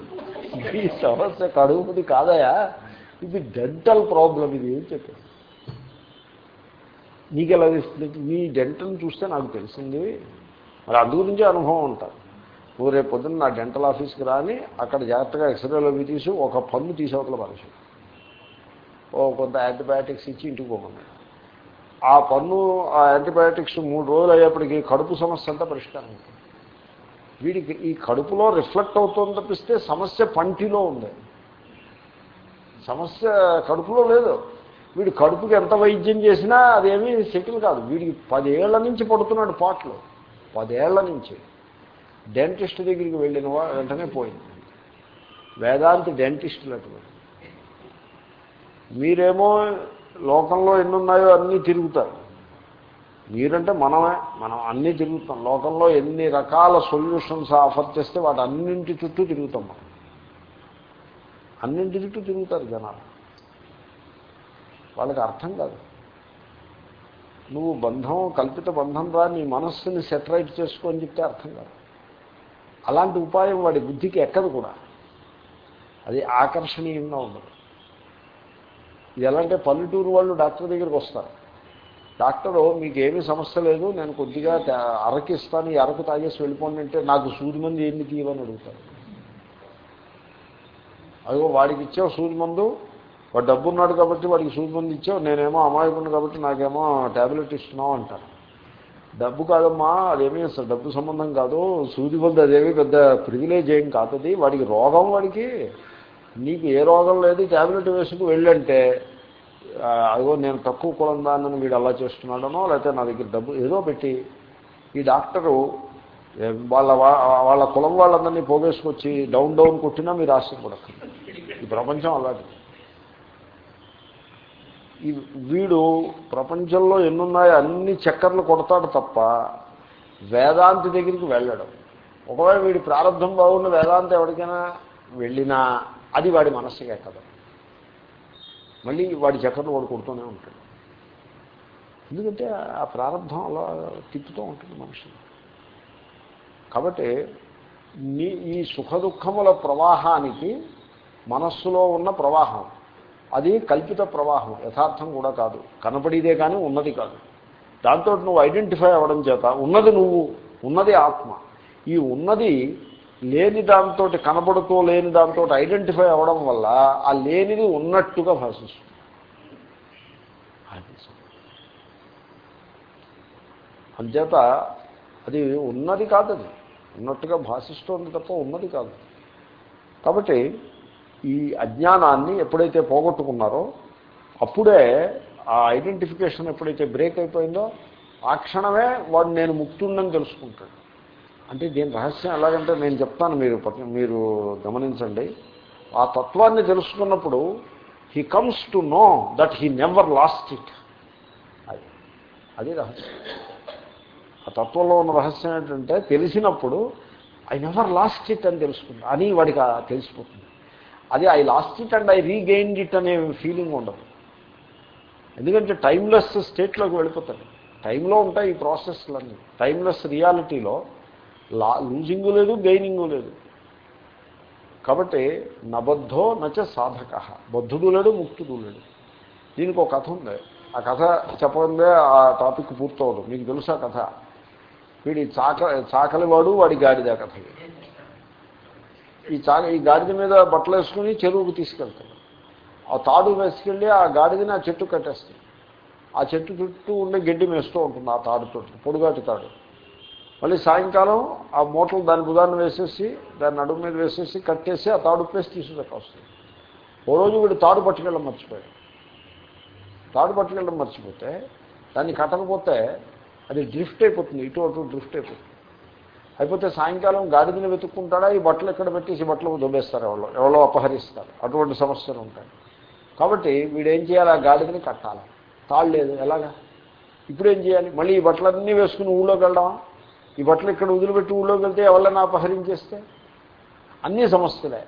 ఈ సమస్య కడుపుది కాదయా ఇది డెంటల్ ప్రాబ్లం ఇది అని చెప్పాడు. నీకు ఎలా తెలుస్తుంది? నీ డెంటల్ని చూస్తే నాకు తెలిసింది. మరి అందు గురించి అనుభవం ఉంటారు నువ్వు రేపు పొద్దున్న నా డెంటల్ ఆఫీస్కి రాని అక్కడ జాగ్రత్తగా ఎక్స్రేలో అవి తీసి ఒక పన్ను తీసేవతల మనిషి ఓ కొంత యాంటీబయాటిక్స్ ఇచ్చి ఇంటికి పోమన్నాడు. ఆ పన్ను ఆ యాంటీబయాటిక్స్ మూడు రోజులు అయ్యేప్పటికీ కడుపు సమస్య అంతా పరిష్కారం వీడికి ఈ కడుపులో రిఫ్లెక్ట్ అవుతుంది తప్పిస్తే సమస్య పంటిలో ఉంది. సమస్య కడుపులో లేదు. వీడు కడుపుకి ఎంత వైద్యం చేసినా అదేమీ సెటిల్ కాదు. వీడికి పదేళ్ళ నుంచి పడుతున్నాడు పాటలు. పదేళ్ళ నుంచి. డెంటిస్ట్ దగ్గరికి వెళ్ళిన వెంటనే పోయింది. వేదాంతి డెంటిస్టులు అటువంటి మీరేమో లోకంలో ఎన్ని ఉన్నాయో అన్నీ తిరుగుతారు. మీరంటే మనమే మనం అన్నీ తిరుగుతాం. లోకంలో ఎన్ని రకాల సొల్యూషన్స్ ఆఫర్ చేస్తే వాటి అన్నింటి చుట్టూ తిరుగుతాం మనం. అన్నింటి చుట్టూ తిరుగుతారు జనాలు. వాళ్ళకి అర్థం కాదు. నువ్వు బంధం కల్పిత బంధం రా నీ మనస్సుని సెటరైట్ చేసుకో అని చెప్తే అర్థం కాదు. అలాంటి ఉపాయం వాడి బుద్ధికి ఎక్కదు కూడా. అది ఆకర్షణీయంగా ఉండదు ఇది ఎలా అంటే పల్లెటూరు వాళ్ళు డాక్టర్ దగ్గరికి వస్తారు. డాక్టరు మీకు ఏమీ సమస్య లేదు నేను కొద్దిగా అరకు ఇస్తాను ఈ అరకు తాగేసి వెళ్ళిపోండి అంటే నాకు సూది మంది ఎన్ని తీయమని అడుగుతారు. అదిగో వాడికి ఇచ్చావు సూది మందు వాడు డబ్బు ఉన్నాడు కాబట్టి వాడికి సూది మంది ఇచ్చావు నేనేమో అమాయకుడు కాబట్టి నాకేమో ట్యాబ్లెట్ ఇస్తున్నావు అంటారు. డబ్బు కాదమ్మా అదేమీ అసలు డబ్బు సంబంధం కాదు. సూది మందు అదేమీ పెద్ద ప్రివిలేజ్ ఏం కాదది. వాడికి రోగం వాడికి. నీకు ఏ రోగం లేదు ట్యాబ్లెట్ వేసుకు వెళ్ళంటే అదిగో నేను తక్కువ కులం దాన్ని వీడు అలా చేస్తున్నాడనో లేకపోతే నా దగ్గర డబ్బు ఏదో పెట్టి ఈ డాక్టరు వాళ్ళ వాళ్ళ కులం వాళ్ళందరినీ పోగేసుకొచ్చి డౌన్ డౌన్ కొట్టినా మీరు ఆశ్చర్యపడకండి ఈ ప్రపంచం అలాంటిది. ఈ వీడు ప్రపంచంలో ఎన్నున్నాయో అన్ని చక్కర్లు కొడతాడు తప్ప వేదాంతి దగ్గరికి వెళ్ళడం. ఒకవేళ వీడి ప్రారంభం బాగున్న వేదాంతి ఎవరికైనా వెళ్ళినా అది వాడి మనస్సుకి ఎక్కదు మళ్ళీ వాడి చక్కర్లు వాడు కొడుతూనే ఉంటాడు. ఎందుకంటే ఆ ప్రారంభం అలా తిప్పుతూ ఉంటుంది మనుషులు కాబట్టి నీ ఈ సుఖ దుఃఖముల ప్రవాహానికి మనస్సులో ఉన్న ప్రవాహం అది కల్పిత ప్రవాహం యథార్థం కూడా కాదు. కనపడేదే కానీ ఉన్నది కాదు. దాంతో నువ్వు ఐడెంటిఫై అవ్వడం చేత ఉన్నది నువ్వు ఉన్నది ఆత్మ. ఈ ఉన్నది లేని దాంతో కనబడుతూ లేని దాంతో ఐడెంటిఫై అవ్వడం వల్ల ఆ లేనిది ఉన్నట్టుగా భాషిస్తుంది. అంచేత అది ఉన్నది కాదు అది. ఉన్నట్టుగా భాషిస్తోంది తప్ప ఉన్నది కాదు. కాబట్టి ఈ అజ్ఞానాన్ని ఎప్పుడైతే పోగొట్టుకున్నారో అప్పుడే ఆ ఐడెంటిఫికేషన్ ఎప్పుడైతే బ్రేక్ అయిపోయిందో ఆ క్షణమే వాడు నేను ముక్తుండని తెలుసుకుంటాడు. అంటే దీని రహస్యం ఎలాగంటే నేను చెప్తాను మీరు మీరు గమనించండి. ఆ తత్వాన్ని తెలుసుకున్నప్పుడు he comes to know that he never lost it అది అది రహస్యం. ఆ తత్వంలో ఉన్న రహస్యం ఏంటంటే తెలిసినప్పుడు ఐ నెవర్ లాస్ట్ ఇట్ అని తెలుసుకుంటా అని వాడికి తెలిసిపోతుంది. అది I lost it and I regained it అనే ఫీలింగ్ ఉండదు. ఎందుకంటే టైమ్లెస్ స్టేట్లోకి వెళ్ళిపోతాడు టైంలో ఉంటాయి ఈ ప్రాసెస్లన్నీ టైమ్లెస్ రియాలిటీలో లా లూజింగు లేదు గెయినింగు లేదు. కాబట్టి నబద్ధో నచ సాధక. బద్ధుడు లేడు ముక్తుడు లేడు. దీనికి ఒక కథ ఉంది. ఆ కథ చెప్పందే ఆ టాపిక్ పూర్తవదు. మీకు తెలుసా కథ. వీడి చాక చాకలివాడు వాడి గాడిద కథ ఈ చా ఈ గాడిద మీద బట్టలు వేసుకుని చెరువుకు తీసుకెళ్తాడు. ఆ తాడు వేసుకెళ్ళి ఆ గాడిదని ఆ చెట్టు కట్టేస్తాడు. ఆ చెట్టు చుట్టూ ఉండే గడ్డి మేస్తూ ఉంటుంది ఆ తాడుతో పొడుగాటి తాడు. మళ్ళీ సాయంకాలం ఆ మూటలు దాని బుధాన్ని వేసేసి దాన్ని నడుము మీద వేసేసి కట్టేసి ఆ తాడు ప్లేస్ తీసుకొస్తుంది ఓ రోజు వీడు తాడు పట్టుకెళ్ళడం మర్చిపోయాడు. తాడు పట్టుకెళ్ళడం మర్చిపోతే దాన్ని కట్టకపోతే అది డ్రిఫ్ట్ అయిపోతుంది ఇటు అటు డ్రిఫ్ట్ అయిపోతుంది. అయిపోతే సాయంకాలం గాడిదని వెతుక్కుంటాడా? ఈ బట్టలు ఎక్కడ పెట్టేసి బట్టలు దొబ్బేస్తారు ఎవరో? ఎవరో అపహరిస్తారు. అటువంటి సమస్యలు ఉంటాయి. కాబట్టి వీడేం చేయాలి? ఆ గాడిదని కట్టాలి. తాళ్ళు లేదు. ఎలాగా? ఇప్పుడు ఏం చేయాలి? మళ్ళీ ఈ బట్టలన్నీ వేసుకుని ఊళ్ళోకి వెళ్ళడం ఈ బట్టలు ఇక్కడ వదిలిపెట్టి ఊళ్ళోకి వెళ్తే ఎవరైనా అపహరించేస్తే? అన్నీ సమస్యలే.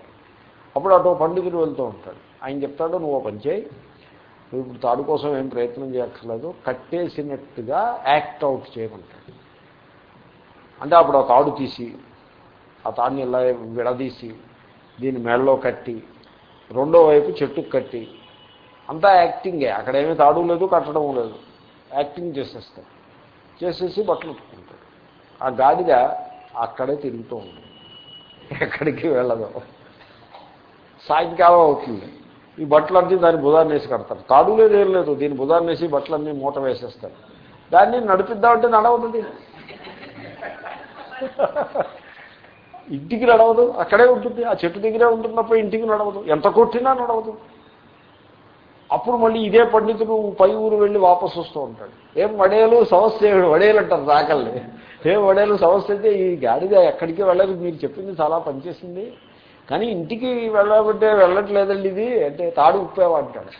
అప్పుడు అటు పండితుడు వెళ్తూ ఉంటాడు. ఆయన చెప్తాడు నువ్వు ఓ పని చేయి. నువ్వు ఇప్పుడు తాడు కోసం ఏం ప్రయత్నం చేయక్కర్లేదు. కట్టేసినట్టుగా యాక్ట్ అవుట్ చేయమంటాడు. అంటే అప్పుడు ఆ తాడు తీసి ఆ తాడుని ఇలా విడదీసి దీన్ని మెడలో కట్టి రెండో వైపు చెట్టుకు కట్టి అంతా యాక్టింగే అక్కడేమీ తాడు లేదు కట్టడం లేదు. యాక్టింగ్ చేసేస్తాడు చేసేసి బట్టలు ఉట్టుకుంటాడు ఆ గాడిద అక్కడే తిరుగుతూ ఉంటుంది. ఎక్కడికి వెళ్ళదు. సాయంకాలం అవుతుంది. ఈ బట్టలన్నీ దాని బుధాన్ని వేసి కడతారు. తాడు లేదు ఏం లేదు. దీని బుధాన్ని వేసి బట్టలన్నీ మూట వేసేస్తారు. దాన్ని నడిపిద్దామంటే నడవదు దీన్ని. ఇంటికి నడవదు అక్కడే ఉంటుంది ఆ చెట్టు దగ్గరే ఉంటుంది తప్ప ఇంటికి నడవదు. ఎంత కొట్టినా నడవదు. అప్పుడు మళ్ళీ ఇదే పండితుడు పై ఊరు వెళ్ళి వాపసు వస్తూ ఉంటాడు. ఏం వడేలు సమస్య వడేలు అంటారు రాకల్ని ఏం వడేలు సమస్య అయితే ఈ గాడిద ఎక్కడికి వెళ్ళదు మీరు చెప్పింది చాలా పనిచేసింది. కానీ ఇంటికి వెళ్ళబట్టే వెళ్ళట్లేదండి ఇది అంటే తాడు ఉప్పేవా అంటాడు.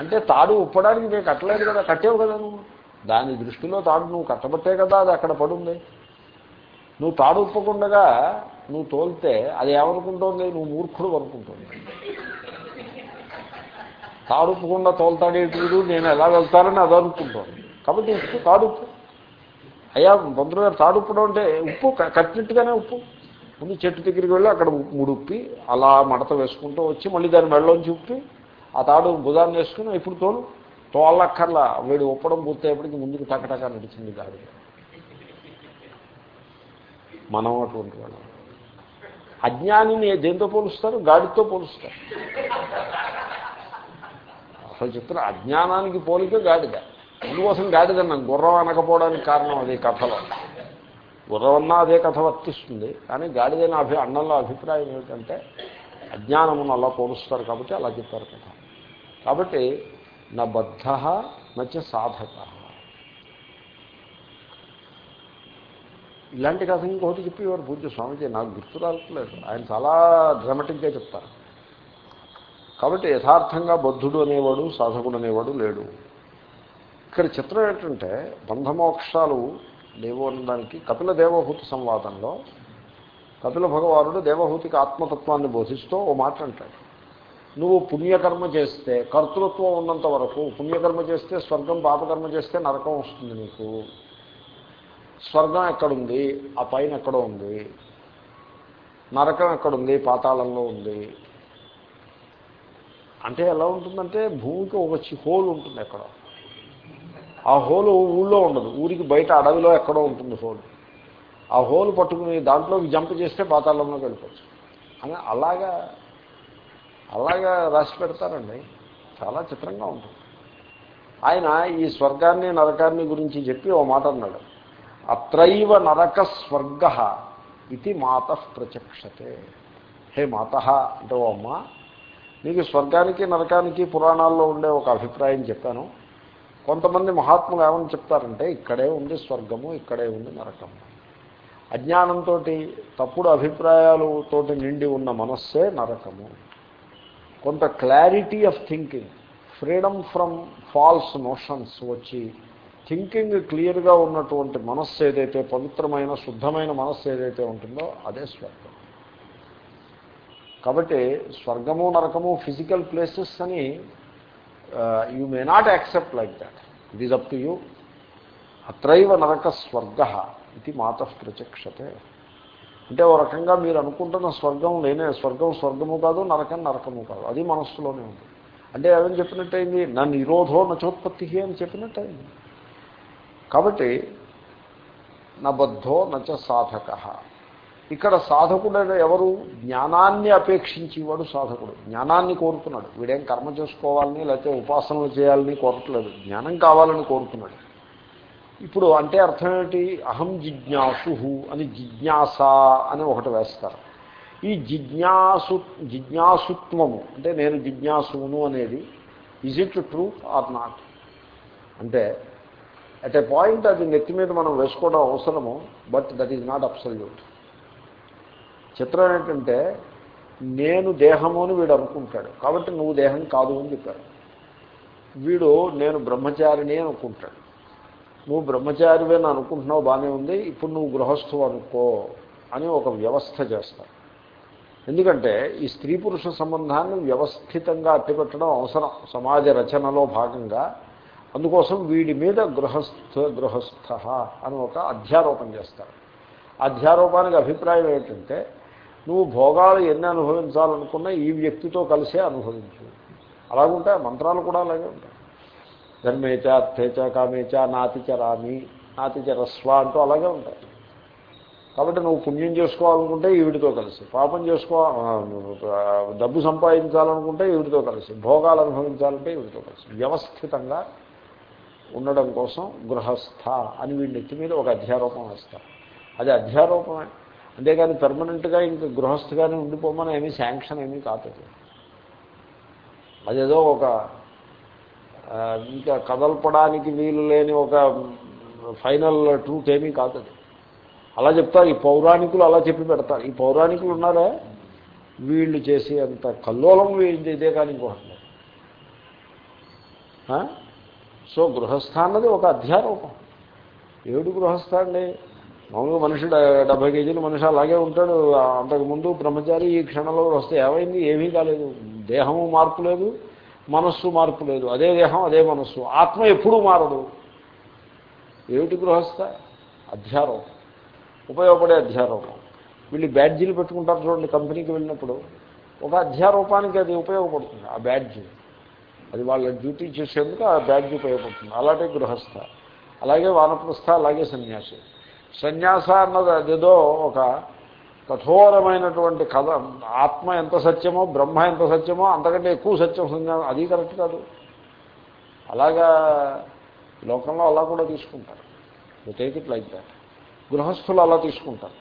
అంటే తాడు ఉప్పడానికి నేను కట్టలేదు కదా కట్టేవు కదా నువ్వు. దాని దృష్టిలో తాడు నువ్వు కట్టబట్టే కదా అది అక్కడ పడుంది. నువ్వు తాడు ఉప్పకుండగా నువ్వు తోలితే అది ఏమనుకుంటోంది? నువ్వు మూర్ఖుడు అనుకుంటుంది. తాడుప్పకుండా ఉప్పకుండా నేను ఎలా వెళ్తానని అది అనుకుంటోంది. కాబట్టి ఉప్పు తాడు ఉప్పు. అయ్యా పంతులు గారు తాడు ఉప్పడం అంటే ఉప్పు కట్టినట్టుగానే ఉప్పు. ముందు చెట్టు దగ్గరికి వెళ్ళి అక్కడ ముడుప్పి అలా మడత వేసుకుంటూ వచ్చి మళ్ళీ దాని మెడలోంచి ఉప్పి ఆ తాడు భుజాన్ని వేసుకుని ఇప్పుడు తోలు. తోళ్ళక్కర్లా. వీడు ఒప్పడం పూర్తయ్యేప్పటికి ముందుకు టకటక నడిచింది కాదు మనం అటువంటి వాళ్ళం. అజ్ఞానిని దేంతో పోలుస్తారు? గాడితో పోలుస్తారు. అసలు చెప్తున్నా అజ్ఞానానికి పోలిక గాడిద. అందుకోసం గాడిదన్నాం గుర్రం అనకపోవడానికి కారణం అదే కథలో. గుర్రం అన్నా అదే కథ వర్తిస్తుంది. కానీ గాడిదైన అభి అన్నంలో అభిప్రాయం ఏమిటంటే అజ్ఞానమును అలా పోలుస్తారు కాబట్టి అలా చెప్పారు కథ. కాబట్టి నా బద్ధ నచ్చ సాధక. ఇలాంటి కథ ఇంకొకటి చెప్పేవారు పూజ స్వామిజీ నాకు గుర్తు రావట్లేదు. ఆయన చాలా డ్రామాటిక్గా చెప్తారు. కాబట్టి యథార్థంగా బద్ధుడు అనేవాడు సాధకుడు అనేవాడు లేడు. ఇక్కడ చిత్రం ఏంటంటే బంధమోక్షాలు లేవు అనడానికి కపిల దేవహూతి సంవాదంలో కపిల భగవానుడు దేవహూతికి ఆత్మతత్వాన్ని బోధిస్తూ ఓ మాట అంటాడు నువ్వు పుణ్యకర్మ చేస్తే కర్తృత్వం ఉన్నంత వరకు పుణ్యకర్మ చేస్తే స్వర్గం పాపకర్మ చేస్తే నరకం వస్తుంది నీకు. స్వర్గం ఎక్కడుంది? ఆ పైన ఎక్కడో ఉంది. నరకం ఎక్కడుంది? పాతాళంలో ఉంది. అంటే ఎలా ఉంటుందంటే భూమికి ఒక హోల్ ఉంటుంది ఎక్కడ. ఆ హోల్ ఊళ్ళో ఉండదు. ఊరికి బయట అడవిలో ఎక్కడో ఉంటుంది హోల్. ఆ హోల్ పట్టుకుని దాంట్లోకి జంప్ చేస్తే పాతాళంలోకి వెళ్ళిపోవచ్చు. అని అలాగా అలాగా రాసి పెడతారండి. చాలా చిత్రంగా ఉంటుంది. ఆయన ఈ స్వర్గాన్ని నరకాన్ని గురించి చెప్పి ఓ మాట అన్నాడు. అత్రైవ నరక స్వర్గ ఇది మాత ప్రచక్షతే. హే మాత అంటే ఓ అమ్మ నీకు స్వర్గానికి నరకానికి పురాణాల్లో ఉండే ఒక అభిప్రాయం చెప్పాను. కొంతమంది మహాత్ములు ఏమని చెప్తారంటే ఇక్కడే ఉంది స్వర్గము ఇక్కడే ఉంది నరకము. అజ్ఞానంతో తప్పుడు అభిప్రాయాలతోటి నిండి ఉన్న మనస్సే నరకము. కొంత clarity of thinking freedom from false notions వచ్చి థింకింగ్ క్లియర్గా ఉన్నటువంటి మనస్సు ఏదైతే పవిత్రమైన శుద్ధమైన మనస్సు ఏదైతే ఉంటుందో అదే స్వర్గం. కాబట్టి స్వర్గము నరకము ఫిజికల్ ప్లేసెస్ అని you may not accept like that it is up to you అత్రైవ నరక స్వర్గ ఇది మాత ప్రచక్షతే అంటే ఓ రకంగా మీరు అనుకుంటున్న స్వర్గం లేనే స్వర్గం స్వర్గము కాదు నరకం నరకము కాదు. అది మనస్సులోనే ఉంది. అంటే ఏమని చెప్పినట్టయింది? నా నిరోధో నచోత్పత్తి అని చెప్పినట్టయింది. కాబట్టి నబద్ధో నచ సాధక. ఇక్కడ సాధకుడు ఎవరు? జ్ఞానాన్ని అపేక్షించేవాడు సాధకుడు. జ్ఞానాన్ని కోరుతున్నాడు. వీడేం కర్మ చేసుకోవాలని లేకపోతే ఉపాసనలు చేయాలని కోరట్లేదు. జ్ఞానం కావాలని కోరుతున్నాడు. ఇప్పుడు అంటే అర్థం ఏమిటి? అహం జిజ్ఞాసు అని జిజ్ఞాస అని ఒకటి వేస్తారు. ఈ జిజ్ఞాసు జిజ్ఞాసుత్వము అంటే నేను జిజ్ఞాసును అనేది is it true or not అంటే అట్ ఏ పాయింట్ అది నెత్తి మీద మనం వేసుకోవడం అవసరము but that is not absolute చిత్రం ఏంటంటే నేను దేహము అని వీడు అనుకుంటాడు. కాబట్టి నువ్వు దేహం కాదు అని చెప్పారు. వీడు నేను బ్రహ్మచారిని అనుకుంటాడు. నువ్వు బ్రహ్మచారివేని అనుకుంటున్నావు? బాగానే ఉంది. ఇప్పుడు నువ్వు గృహస్థు అనుకో అని ఒక వ్యవస్థ చేస్తావు ఎందుకంటే ఈ స్త్రీ పురుష సంబంధాన్ని వ్యవస్థితంగా అట్టిపెట్టడం అవసరం. సమాజ రచనలో భాగంగా. అందుకోసం వీడి మీద గృహస్థ గృహస్థ అని ఒక అధ్యారోపణ చేస్తారు. అధ్యారోపానికి అభిప్రాయం ఏంటంటే నువ్వు భోగాలు ఎన్ని అనుభవించాలనుకున్నా ఈ వ్యక్తితో కలిసే అనుభవించు. అలాగుంటాయి. మంత్రాలు కూడా అలాగే ఉంటాయి. ధర్మేచ అర్థేచ కామేచ నాతిచరామి నాతిచరస్వ అంటూ అలాగే ఉంటాయి. కాబట్టి నువ్వు పుణ్యం చేసుకోవాలనుకుంటే ఈవిడితో కలిసి. పాపం చేసుకో డబ్బు సంపాదించాలనుకుంటే ఈవిడితో కలిసి. భోగాలు అనుభవించాలంటే ఈవిడితో కలిసి. వ్యవస్థితంగా ఉండడం కోసం గృహస్థ అని వీడి నెత్తి మీద ఒక అధ్యారోపణ వేస్తారు. అది అధ్యారోపమే అంతేగాని పెర్మనెంట్గా ఇంక గృహస్థగానే ఉండిపోమని ఏమీ శాంక్షన్ ఏమీ కాదు అదేదో ఒక ఇంకా కదల్పడానికి వీలు లేని ఒక ఫైనల్ ట్రూత్ ఏమీ కాదు అది. అలా చెప్తారు. ఈ పౌరాణికులు అలా చెప్పి పెడతారు. ఈ పౌరాణికులు ఉన్నారా? వీళ్ళు చేసి అంత కల్లోలం వీళ్ళు ఇదే కానీ ఇంకోటి సో గృహస్థ అన్నది ఒక అధ్యారూపం. ఏడు గృహస్థ అండి? మామూలుగా మనిషి డెబ్బై కేజీలు మనిషి అలాగే ఉంటాడు. అంతకుముందు బ్రహ్మచారి ఈ క్షణంలో వస్తే ఏమైంది? ఏమీ కాలేదు. దేహము మార్పు లేదు. మనస్సు మార్పు లేదు. అదే దేహం అదే మనస్సు. ఆత్మ ఎప్పుడూ మారదు. ఏమిటి గృహస్థ? అధ్యారోపం. ఉపయోగపడే అధ్యారోపం. వీళ్ళు బ్యాడ్జీలు పెట్టుకుంటారు చూడండి కంపెనీకి వెళ్ళినప్పుడు. ఒక అధ్యారూపానికి అది ఉపయోగపడుతుంది ఆ బ్యాడ్జీ. అది వాళ్ళ డ్యూటీ చేసేందుకు ఆ బ్యాడ్జ్ ఉపయోగపడుతుంది. అలాంటి గృహస్థ. అలాగే వానప్రస్థ అలాగే సన్యాసి. సన్యాస అన్నది అదేదో ఒక కఠోరమైనటువంటి కథ. ఆత్మ ఎంత సత్యమో బ్రహ్మ ఎంత సత్యమో అంతకంటే ఎక్కువ సత్యం సంజ్ఞానం అది కరెక్ట్ కాదు. అలాగా లోకంలో అలా కూడా తీసుకుంటారు. టేక్ ఇట్ లైక్ దాట్ గృహస్థులు అలా తీసుకుంటారు.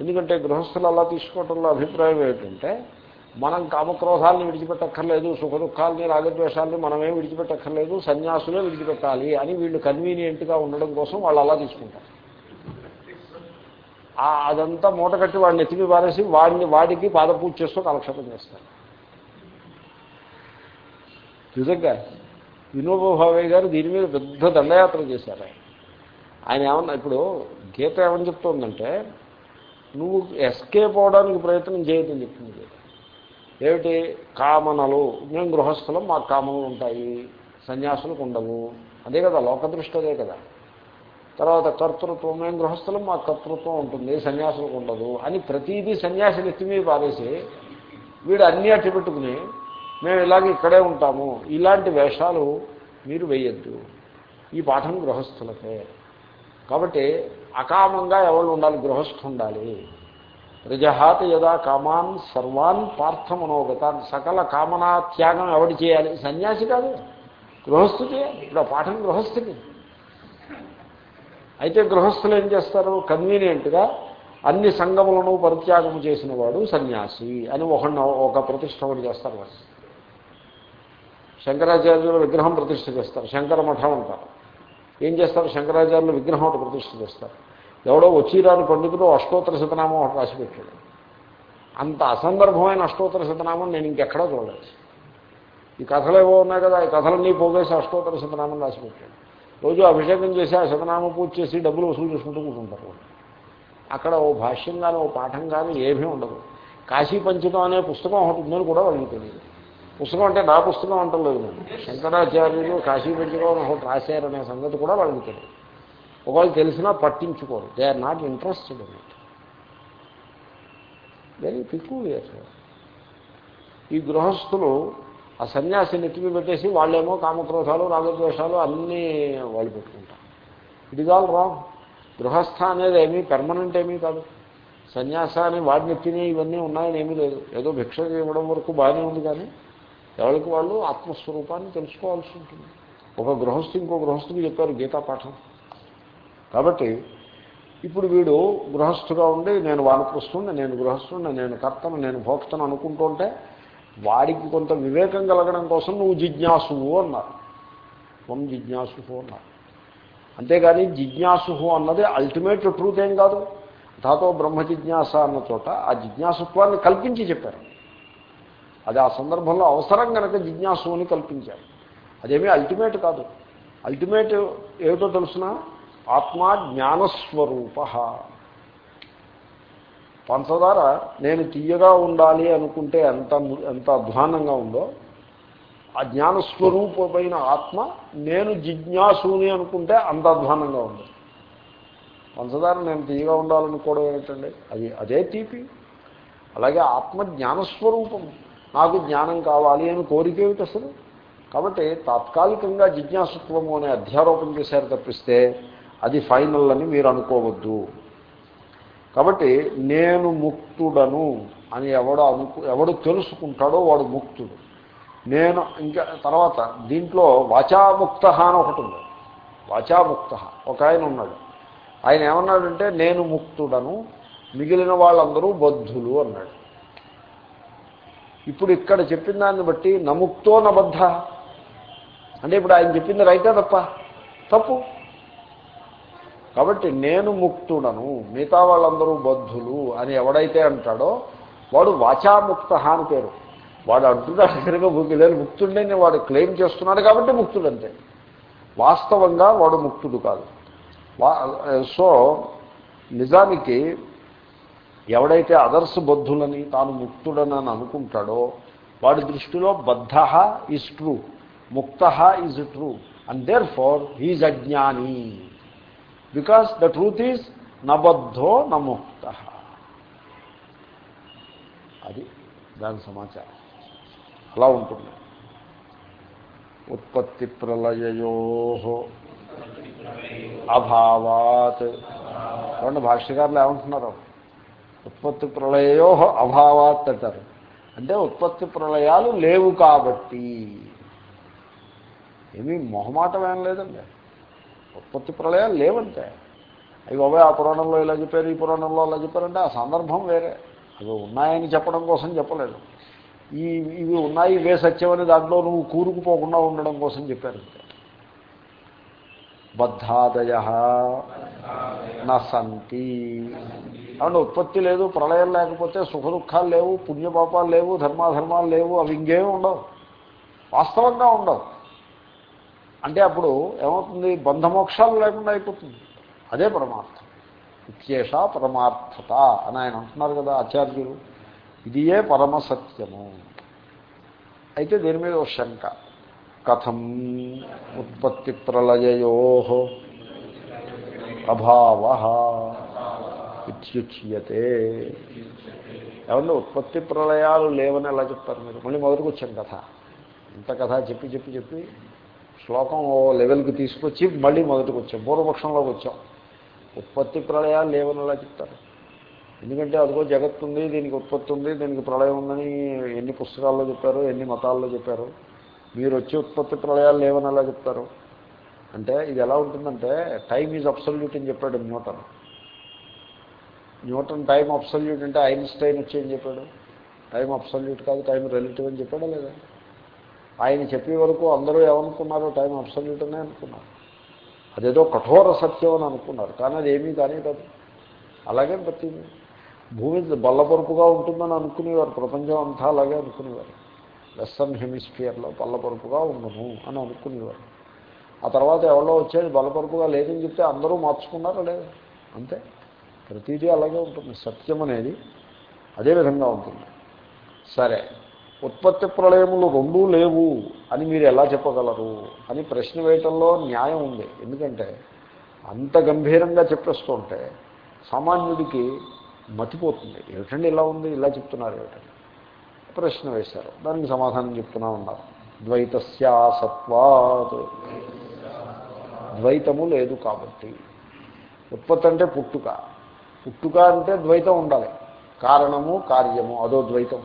ఎందుకంటే గృహస్థులు అలా తీసుకోవడంలో అభిప్రాయం ఏంటంటే మనం కామక్రోధాలను విడిచిపెట్టక్కర్లేదు సుఖ దుఃఖాలని రాగద్వేషాలని మనమే విడిచిపెట్టక్కర్లేదు సన్యాసులే విడిచిపెట్టాలి అని వీళ్ళు కన్వీనియంట్గా ఉండడం కోసం వాళ్ళు అలా తీసుకుంటారు. అదంతా మూట కట్టి వాడిని ఎత్తికి పారేసి వాడిని వాడికి పాదపూజ చేస్తూ కాలక్షేపం చేస్తారు. నిజంగా వినోబాభావే గారు దీని మీద పెద్ద దండయాత్ర చేశారు ఆయన. ఆయన ఏమన్నా ఇప్పుడు గీత ఏమని చెప్తుందంటే నువ్వు ఎస్కేప్ అవడానికి ప్రయత్నం చేయదని చెప్తుంది ఏమిటి? కామనలు. మేము గృహస్థలం మాకు కామనలు ఉంటాయి. సన్యాసులకు ఉండవు. అదే కదా లోకదృష్టి అదే కదా. తర్వాత కర్తృత్వం మేము గృహస్థలం మాకు కర్తృత్వం ఉంటుంది సన్యాసులకు ఉండదు అని ప్రతీదీ సన్యాసి నెత్తి మీద పారేసి వీడు అన్నీ అట్టి పెట్టుకుని మేము ఇలాగ ఇక్కడే ఉంటాము ఇలాంటి వేషాలు మీరు వేయద్దు. ఈ పాఠం గృహస్థులకే. కాబట్టి అకామంగా ఎవరు ఉండాలి? గృహస్థు ఉండాలి. ప్రజహాత యదా కామాన్ సర్వాన్ పార్థమనోగతాన్ సకల కామనా త్యాగం ఎవడు చేయాలి? సన్యాసి కాదు గృహస్థు చేయాలి. ఇప్పుడు పాఠం గృహస్థుకి అయితే గృహస్థులు ఏం చేస్తారు? కన్వీనియంట్గా అన్ని సంగములను పరిత్యాగం చేసిన వాడు సన్యాసి అని ఒక ఒక ప్రతిష్టమని చేస్తారు శంకరాచార్యులు శంకరాచార్యుల విగ్రహం ప్రతిష్ఠ చేస్తారు. శంకర మఠం అంటారు. ఏం చేస్తారు? శంకరాచార్యుల విగ్రహం ఒకటి ప్రతిష్ఠ చేస్తారు. ఎవడో వచ్చిరాని పండితుడు అష్టోత్తర శతనామం ఒకటి రాసి పెట్టాడు. అంత అసందర్భమైన అష్టోత్తర శతనామం నేను ఇంకెక్కడా చూడలేదు. ఈ కథలు ఏవో ఉన్నాయి కదా ఈ కథలన్నీ పోగేసి అష్టోత్తర శతనామం రాసిపెట్టాడు రోజు అభిషేకం చేసి ఆ శతనామ పూజ చేసి డబ్బులు వసూలు చేసుకుంటూ కూర్చుంటారు. అక్కడ ఓ భాష్యం కానీ ఓ పాఠం కానీ ఏమీ ఉండదు. కాశీ పంచకం అనే పుస్తకం ఒకటి ఉందని కూడా వాళ్ళకి తెలియదు. పుస్తకం అంటే నా పుస్తకం అంటలేదు నేను. శంకరాచార్యులు కాశీ పంచకం ఒకటి రాశారనే సంగతి కూడా వాళ్ళకి తెలియదు. ఒకవేళ తెలిసినా పట్టించుకోరు. They are not interested in it very peculiar ఈ గృహస్థులు ఆ సన్యాసి నెత్తిమి పెట్టేసి వాళ్ళేమో కామక్రోధాలు రాగద్వేషాలు అన్నీ వాళ్ళు పెట్టుకుంటారు. ఇట్ ఇస్ ఆల్ రాంగ్ గృహస్థ అనేది ఏమీ పెర్మనెంట్ ఏమీ కాదు. సన్యాసాన్ని వాడిని ఎత్తిని ఇవన్నీ ఉన్నాయని ఏమీ లేదు. ఏదో భిక్ష ఇవ్వడం వరకు బాగానే ఉంది కానీ ఎవరికి వాళ్ళు ఆత్మస్వరూపాన్ని తెలుసుకోవాల్సి ఉంటుంది. ఒక గృహస్థు ఇంకో గృహస్థుకి చెప్పారు గీతా పాఠం. కాబట్టి ఇప్పుడు వీడు గృహస్థుగా ఉండి నేను వానప్రస్తుని నేను గృహస్థుని నేను కర్తను నేను భోక్తను అనుకుంటుంటే వాడికి కొంత వివేకం కలగడం కోసం నువ్వు జిజ్ఞాసువు అన్నారు. త్వం జిజ్ఞాసు అన్నారు. అంతేగాని జిజ్ఞాసు అన్నది అల్టిమేట్ ట్రూత్ ఏం కాదు. ధాతో బ్రహ్మ జిజ్ఞాస అన్న చోట ఆ జిజ్ఞాసుత్వాన్ని కల్పించి చెప్పారు. అది ఆ సందర్భంలో అవసరం కనుక జిజ్ఞాసు అని కల్పించారు. అదేమీ అల్టిమేట్ కాదు. అల్టిమేట్ ఏమిటో తెలుసిన? ఆత్మా జ్ఞానస్వరూప. పంచదార నేను తీయగా ఉండాలి అనుకుంటే ఎంత ఎంత అధ్వానంగా ఉందో ఆ జ్ఞానస్వరూపమైన ఆత్మ నేను జిజ్ఞాసుని అనుకుంటే అంత అధ్వానంగా ఉంది. పంచదార నేను తీయగా ఉండాలనుకోవడం ఏంటండి? అది అదే తీపి. అలాగే ఆత్మ జ్ఞానస్వరూపం. నాకు జ్ఞానం కావాలి అని కోరిక ఏమిటి అసలు? కాబట్టి తాత్కాలికంగా జిజ్ఞాసత్వము అనే అధ్యారోపణ చేశారు తప్పిస్తే అది ఫైనల్ అని మీరు అనుకోవద్దు. కాబట్టి నేను ముక్తుడను అని ఎవడు అనుకు ఎవడు తెలుసుకుంటాడో వాడు ముక్తుడు. నేను ఇంకా తర్వాత దీంట్లో వాచాముక్త అని ఒకటి ఉంది. వాచాముక్త ఒక ఆయన ఉన్నాడు. ఆయన ఏమన్నాడంటే నేను ముక్తుడను మిగిలిన వాళ్ళందరూ బద్ధులు అన్నాడు. ఇప్పుడు ఇక్కడ చెప్పిన దాన్ని బట్టి నముక్తో నబద్ధ అంటే ఇప్పుడు ఆయన చెప్పింది రైతే తప్ప? తప్పు. కాబట్టి నేను ముక్తుడను మిగతా వాళ్ళందరూ బద్ధులు అని ఎవడైతే అంటాడో వాడు వాచాముక్త అని పేరు. వాడు అంటున్నాడు కనుక లేదు ముక్తుడిని వాడు క్లెయిమ్ చేస్తున్నాడు కాబట్టి ముక్తుడు అంతే వాస్తవంగా వాడు ముక్తుడు కాదు. సో నిజానికి ఎవడైతే అదర్స్ బద్ధులని తాను ముక్తుడని అనుకుంటాడో వాడి దృష్టిలో బద్ధ ఈజ్ ట్రూ ముక్త is true and therefore he's అజ్ఞాని. బికాస్ ద ట్రూత్ ఈజ్ నబద్ధో నముక్త అది దాని సమాచారం. అలా ఉంటుంది. ఉత్పత్తి ప్రళయో అభావాత్. రెండు భాష్యకారులు ఏమంటున్నారు? ఉత్పత్తి ప్రళయో అభావాత్ అంటారు. అంటే ఉత్పత్తి ప్రళయాలు లేవు కాబట్టి. ఏమీ మొహమాటం ఏం లేదండి. ఉత్పత్తి ప్రళయాలు లేవంటే. అవి బాబాయ్ ఆ పురాణంలో ఇలా చెప్పారు ఈ పురాణంలో అలా చెప్పారంటే ఆ సందర్భం వేరే. అవి ఉన్నాయని చెప్పడం కోసం చెప్పలేదు. ఈ ఇవి ఉన్నాయి ఇవే సత్యమని దాంట్లో నువ్వు కూరుకుపోకుండా ఉండడం కోసం చెప్పారు. బద్ధాదయ నసంతి అవును ఉత్పత్తి లేదు ప్రళయం లేకపోతే సుఖ దుఃఖాలు లేవు పుణ్యపాపాలు లేవు ధర్మాధర్మాలు లేవు అవి ఇంకేమి ఉండవు. వాస్తవంగా ఉండవు. అంటే అప్పుడు ఏమవుతుంది? బంధమోక్షాలు లేకుండా అయిపోతుంది. అదే పరమార్థం. ఇత్యేష పరమార్థత అని ఆయన అంటున్నారు కదా ఆచార్యులు. ఇదియే పరమసత్యము. అయితే దీని మీద ఒక శంక. కథం ఉత్పత్తి ప్రళయో అభావ ఇత్యుచ్యతే. ఏమన్నా ఉత్పత్తి ప్రళయాలు లేవని ఎలా చెప్తారు మీరు? మళ్ళీ మొదటికి వచ్చాం కథ. ఇంత కథ చెప్పి చెప్పి చెప్పి శ్లోకం ఓ లెవెల్కి తీసుకొచ్చి మళ్ళీ మొదటికి వచ్చాం పూర్వపక్షంలోకి వచ్చాం. ఉత్పత్తి ప్రళయాలు లేవనిలా చెప్తారు. ఎందుకంటే అదిగో జగత్తు ఉంది దీనికి ఉత్పత్తి ఉంది దీనికి ప్రళయం ఉందని ఎన్ని పుస్తకాల్లో చెప్పారు ఎన్ని మతాల్లో చెప్పారు. మీరు వచ్చి ఉత్పత్తి ప్రళయాలు లేవని ఎలా చెప్తారు. అంటే ఇది ఎలా ఉంటుందంటే టైం ఈజ్ అబ్సల్యూట్ అని చెప్పాడు న్యూటన్. న్యూటన్ టైం అబ్సల్యూట్ అంటే ఐన్స్టైన్ వచ్చి ఏం చెప్పాడు? టైం అబ్సల్యూట్ కాదు టైం రిలేటివ్ అని చెప్పాడా లేదా? ఆయన చెప్పే వరకు అందరూ ఏమనుకున్నారో టైం అబ్సల్యూట్ అనే అనుకున్నారు. అదేదో కఠోర సత్యం అని అనుకున్నారు. కానీ అది ఏమీ కానీ కాదు. అలాగే ప్రతిదీ భూమి బల్లపరుపుగా ఉంటుందని అనుకునేవారు. ప్రపంచం అంతా అలాగే అనుకునేవారు. వెస్టర్న్ హెమిస్ఫియర్లో బల్లపరుపుగా ఉండను అని అనుకునేవారు. ఆ తర్వాత ఎవరో వచ్చేది బలపరుపుగా లేదని చెప్తే అందరూ మార్చుకున్నారా లేదు? అంతే. ప్రతిదీ అలాగే ఉంటుంది. సత్యం అనేది అదే విధంగా ఉంటుంది. సరే. ఉత్పత్తి ప్రళయములు రెండూ లేవు అని మీరు ఎలా చెప్పగలరు? అని ప్రశ్న వేయటంలో న్యాయం ఉంది. ఎందుకంటే అంత గంభీరంగా చెప్పేస్తుంటే సామాన్యుడికి మతిపోతుంది. ఏమిటండి ఇలా ఉంది? ఇలా చెప్తున్నారు ఏమిటండి ప్రశ్న వేశారు. దానికి సమాధానం చెప్తున్నా ఉన్నారు. ద్వైతస్యాసత్వాత్ ద్వైతము లేదు కాబట్టి. ఉత్పత్తి అంటే పుట్టుక. పుట్టుక అంటే ద్వైతం ఉండాలి. కారణము కార్యము అదో ద్వైతం.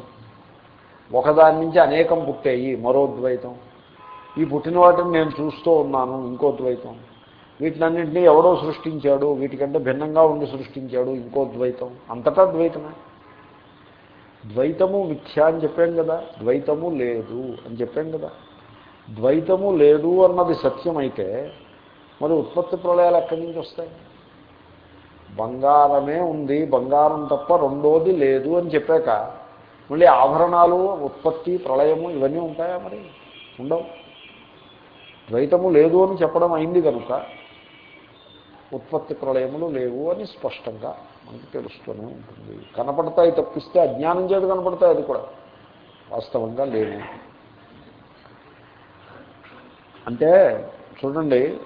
ఒకదాని నుంచి అనేకం పుట్టాయి. మరో ద్వైతం. ఈ పుట్టిన వాటిని నేను చూస్తూ ఉన్నాను. ఇంకో ద్వైతం. వీటినన్నింటినీ ఎవడో సృష్టించాడు. వీటికంటే భిన్నంగా ఉండి సృష్టించాడు. ఇంకో ద్వైతం. అంతటా ద్వైతమే. ద్వైతము మిథ్య అని చెప్పాం కదా. ద్వైతము లేదు అని చెప్పాం కదా. ద్వైతము లేదు అన్నది సత్యమైతే మరి ఉత్పత్తి ప్రళయాలు ఎక్కడి నుంచి వస్తాయి? బంగారమే ఉంది. బంగారం తప్ప రెండోది లేదు అని చెప్పాక మళ్ళీ ఆభరణాలు ఉత్పత్తి ప్రళయము ఇవన్నీ ఉంటాయా మరి? ఉండవు. ద్వైతము లేదు అని చెప్పడం అయింది కనుక ఉత్పత్తి ప్రళయములు లేవు అని స్పష్టంగా మనకు తెలుస్తూనే ఉంటుంది. కనపడతాయి తప్పిస్తే అజ్ఞానం చేత కనపడతాయి అది కూడా. వాస్తవంగా లేవు. అంటే చూడండి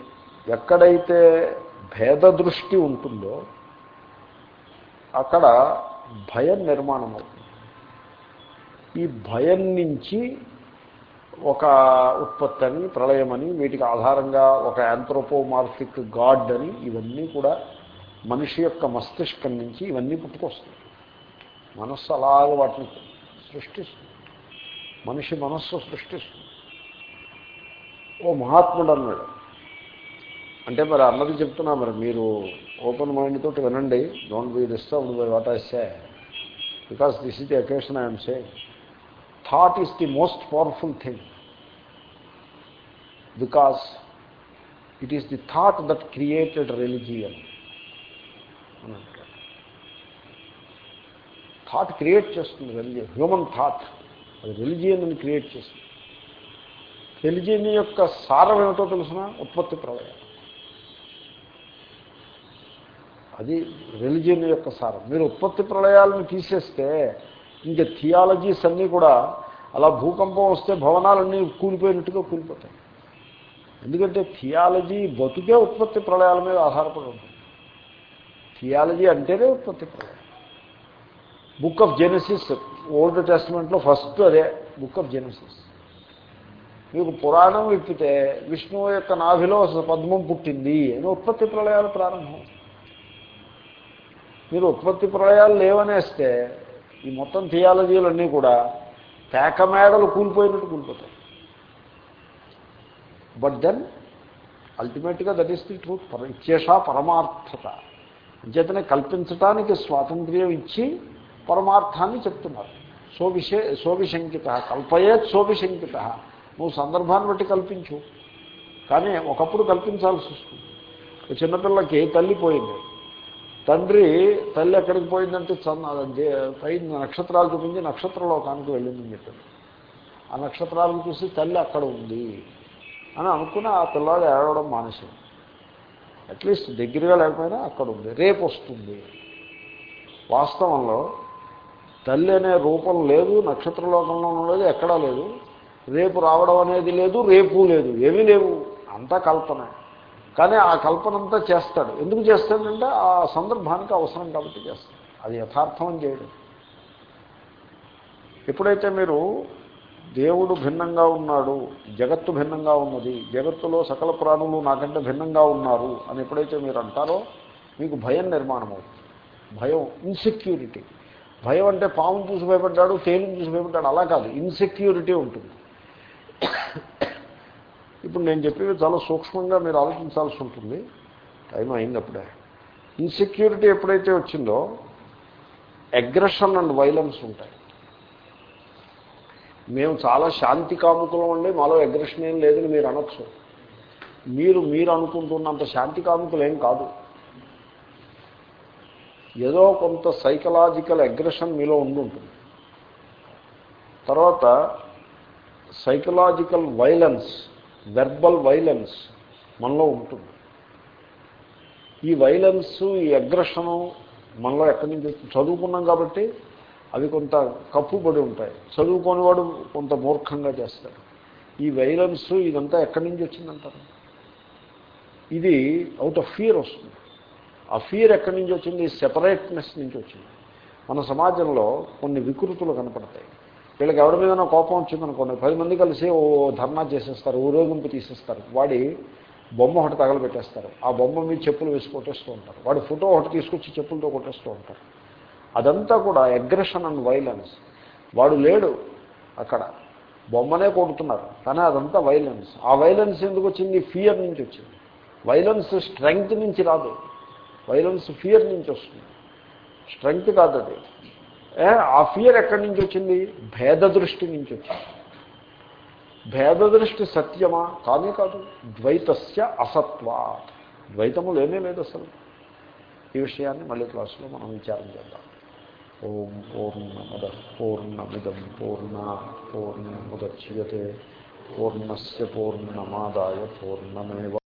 ఎక్కడైతే భేద దృష్టి ఉంటుందో అక్కడ భయం నిర్మాణం అవుతుంది ఈ భయం నుంచి ఒక ఉత్పత్తి అని ప్రళయమని వీటికి ఆధారంగా ఒక యాంథ్రోపోమార్ఫిక్ గాడ్ అని ఇవన్నీ కూడా మనిషి యొక్క మస్తిష్కం నుంచి ఇవన్నీ పుట్టుకొస్తాయి. మనస్సు అలాగ వాటిని సృష్టిస్తుంది. మనిషి మనస్సు సృష్టిస్తుంది. ఓ మహాత్ముడు అన్నాడు. అంటే మరి అన్నది చెప్తున్నా మరి మీరు ఓపెన్ మైండ్ తోటి వినండి don't be disturbed by what I say because this is the occasion I'm say thought is the most powerful thing because it is the thought that created religion thought create చేస్తుంది religion human thought అది రిలిజియన్ని create చేస్తుంది. Religion యొక్క సారం ఏమిటో తెలిసిన? ఉత్పత్తి ప్రళయం. అది రిలిజియన్ యొక్క సారం. మీరు ఉత్పత్తి ప్రళయాలను తీసేస్తే ఇంకా థియాలజీస్ అన్నీ కూడా అలా భూకంపం వస్తే భవనాలన్నీ కూలిపోయినట్టుగా కూలిపోతాయి. ఎందుకంటే థియాలజీ బతుకే ఉత్పత్తి ప్రళయాల మీద ఆధారపడి ఉంటుంది. థియాలజీ అంటేనే ఉత్పత్తి ప్రళయం. బుక్ ఆఫ్ జెనసిస్ ఓల్డ్ టెస్ట్మెంట్లో ఫస్ట్ అదే బుక్ ఆఫ్ జెనసిస్. మీకు పురాణం విప్పితే విష్ణువు యొక్క నాభిలో పద్మం పుట్టింది అని ఉత్పత్తి ప్రళయాలు ప్రారంభం మీరు ఉత్పత్తి ప్రళయాలు లేవనేస్తే ఈ మొత్తం థియాలజీలన్నీ కూడా పేక మేడలు కూలిపోయినట్టు కూలిపోతాయి. బట్ దెన్ అల్టిమేట్గా దట్ ఈస్ ది ట్రూత్ పర పరమార్థత. అంచేతనే కల్పించటానికి స్వాతంత్ర్యం ఇచ్చి పరమార్థాన్ని చెప్తున్నారు. సోవిషే సోవిశంకిత కల్పయేత్ సోవిశంకిత నువ్వు సందర్భాన్ని బట్టి కల్పించు. కానీ ఒకప్పుడు కల్పించాల్సి వస్తుంది. చిన్నపిల్లకి తల్లి పోయింది. తండ్రి తల్లి ఎక్కడికి పోయిందంటే పై నక్షత్రాలు చూపించి నక్షత్రలోకానికి వెళ్ళిందని చెప్పాడు. ఆ నక్షత్రాలను చూసి తల్లి అక్కడ ఉంది అని అనుకుని ఆ పిల్లాడు ఏడవడం మానేసింది అట్లీస్ట్ దగ్గరగా లేకపోయినా అక్కడ ఉంది. రేపు వస్తుంది. వాస్తవంలో తల్లి అనే రూపం లేదు నక్షత్రలోకంలో ఉండేది ఎక్కడా లేదు. రేపు రావడం అనేది లేదు రేపు లేదు. ఏమీ లేవు. అంతా కల్పనే. కానీ ఆ కల్పనంతా చేస్తాడు. ఎందుకు చేస్తాడంటే ఆ సందర్భానికి అవసరం కాబట్టి చేస్తాడు. అది యథార్థం అని చేయడం. ఎప్పుడైతే మీరు దేవుడు భిన్నంగా ఉన్నాడు జగత్తు భిన్నంగా ఉన్నది జగత్తులో సకల ప్రాణులు నాకంటే భిన్నంగా ఉన్నారు అని ఎప్పుడైతే మీరు అంటారో మీకు భయం నిర్మాణం అవుతుంది. భయం ఇన్సెక్యూరిటీ భయం అంటే పాము చూసి భయపడ్డాడు తేలిని చూసి భయపడ్డాడు. అలా కాదు ఇన్సెక్యూరిటీ ఉంటుంది. ఇప్పుడు నేను చెప్పేవి చాలా సూక్ష్మంగా మీరు ఆలోచించాల్సి ఉంటుంది. టైం అయినప్పుడే. ఇన్సెక్యూరిటీ ఎప్పుడైతే వచ్చిందో అగ్రెషన్ అండ్ వైలెన్స్ ఉంటాయి. మేము చాలా శాంతి కాముకులం అండి మాలో అగ్రెషన్ ఏం లేదని మీరు అనొచ్చు. మీరు మీరు అనుకుంటున్నంత శాంతి కాముకులు ఏం కాదు. ఏదో కొంత సైకలాజికల్ అగ్రెషన్ మీలో ఉండి ఉంటుంది. తర్వాత సైకలాజికల్ వైలెన్స్ వెర్బల్ వైలెన్స్ మనలో ఉంటుంది. ఈ వైలెన్స్ ఈ అగ్రెషను మనలో ఎక్కడి నుంచి చదువుకున్నాం కాబట్టి అవి కొంత కప్పుబడి ఉంటాయి. చదువుకోనివాడు కొంత మూర్ఖంగా చేస్తాడు. ఈ వైలెన్స్ ఇదంతా ఎక్కడి నుంచి వచ్చిందంటారు ఇది అవుట్ ఆఫ్ ఫియర్ వస్తుంది. ఆ ఫియర్ ఎక్కడి నుంచి వచ్చింది? సెపరేట్నెస్ నుంచి వచ్చింది. మన సమాజంలో కొన్ని వికృతులు కనపడతాయి. వీళ్ళకి ఎవరి మీద కోపం వచ్చిందనుకోండి పది మంది కలిసి ఓ ధర్నా చేసేస్తారు ఊరేగింపు తీసేస్తారు. వాడి బొమ్మ ఒకటి తగలబెట్టేస్తారు. ఆ బొమ్మ మీద చెప్పులు వేసి కొట్టేస్తూ ఉంటారు. వాడి ఫోటో ఒకటి తీసుకొచ్చి చెప్పులతో కొట్టేస్తూ ఉంటారు. అదంతా కూడా అగ్రెషన్ అండ్ వైలెన్స్ వాడు లేడు అక్కడ. బొమ్మనే కొడుతున్నారు కానీ అదంతా వైలెన్స్ ఆ వైలెన్స్ ఎందుకు వచ్చింది? ఫియర్ నుంచి వచ్చింది. వైలెన్స్ స్ట్రెంగ్త్ నుంచి రాదు. వైలెన్స్ ఫియర్ నుంచి వస్తుంది. స్ట్రెంగ్త్ కాదు అది ఆ ఫియర్ ఎక్కడి నుంచి వచ్చింది? భేద దృష్టి నుంచి వచ్చింది. భేద దృష్టి సత్యమా? కానే కాదు. ద్వైతస్య అసత్వా ద్వైతము లేనే లేదు అసలు. ఈ విషయాన్ని మళ్ళీ క్లాసులో మనం విచారం చేద్దాం. ఓం పూర్ణమద పూర్ణమిదం పూర్ణ పూర్ణముద్యతే. పూర్ణస్ పూర్ణమాదాయ పూర్ణమేవ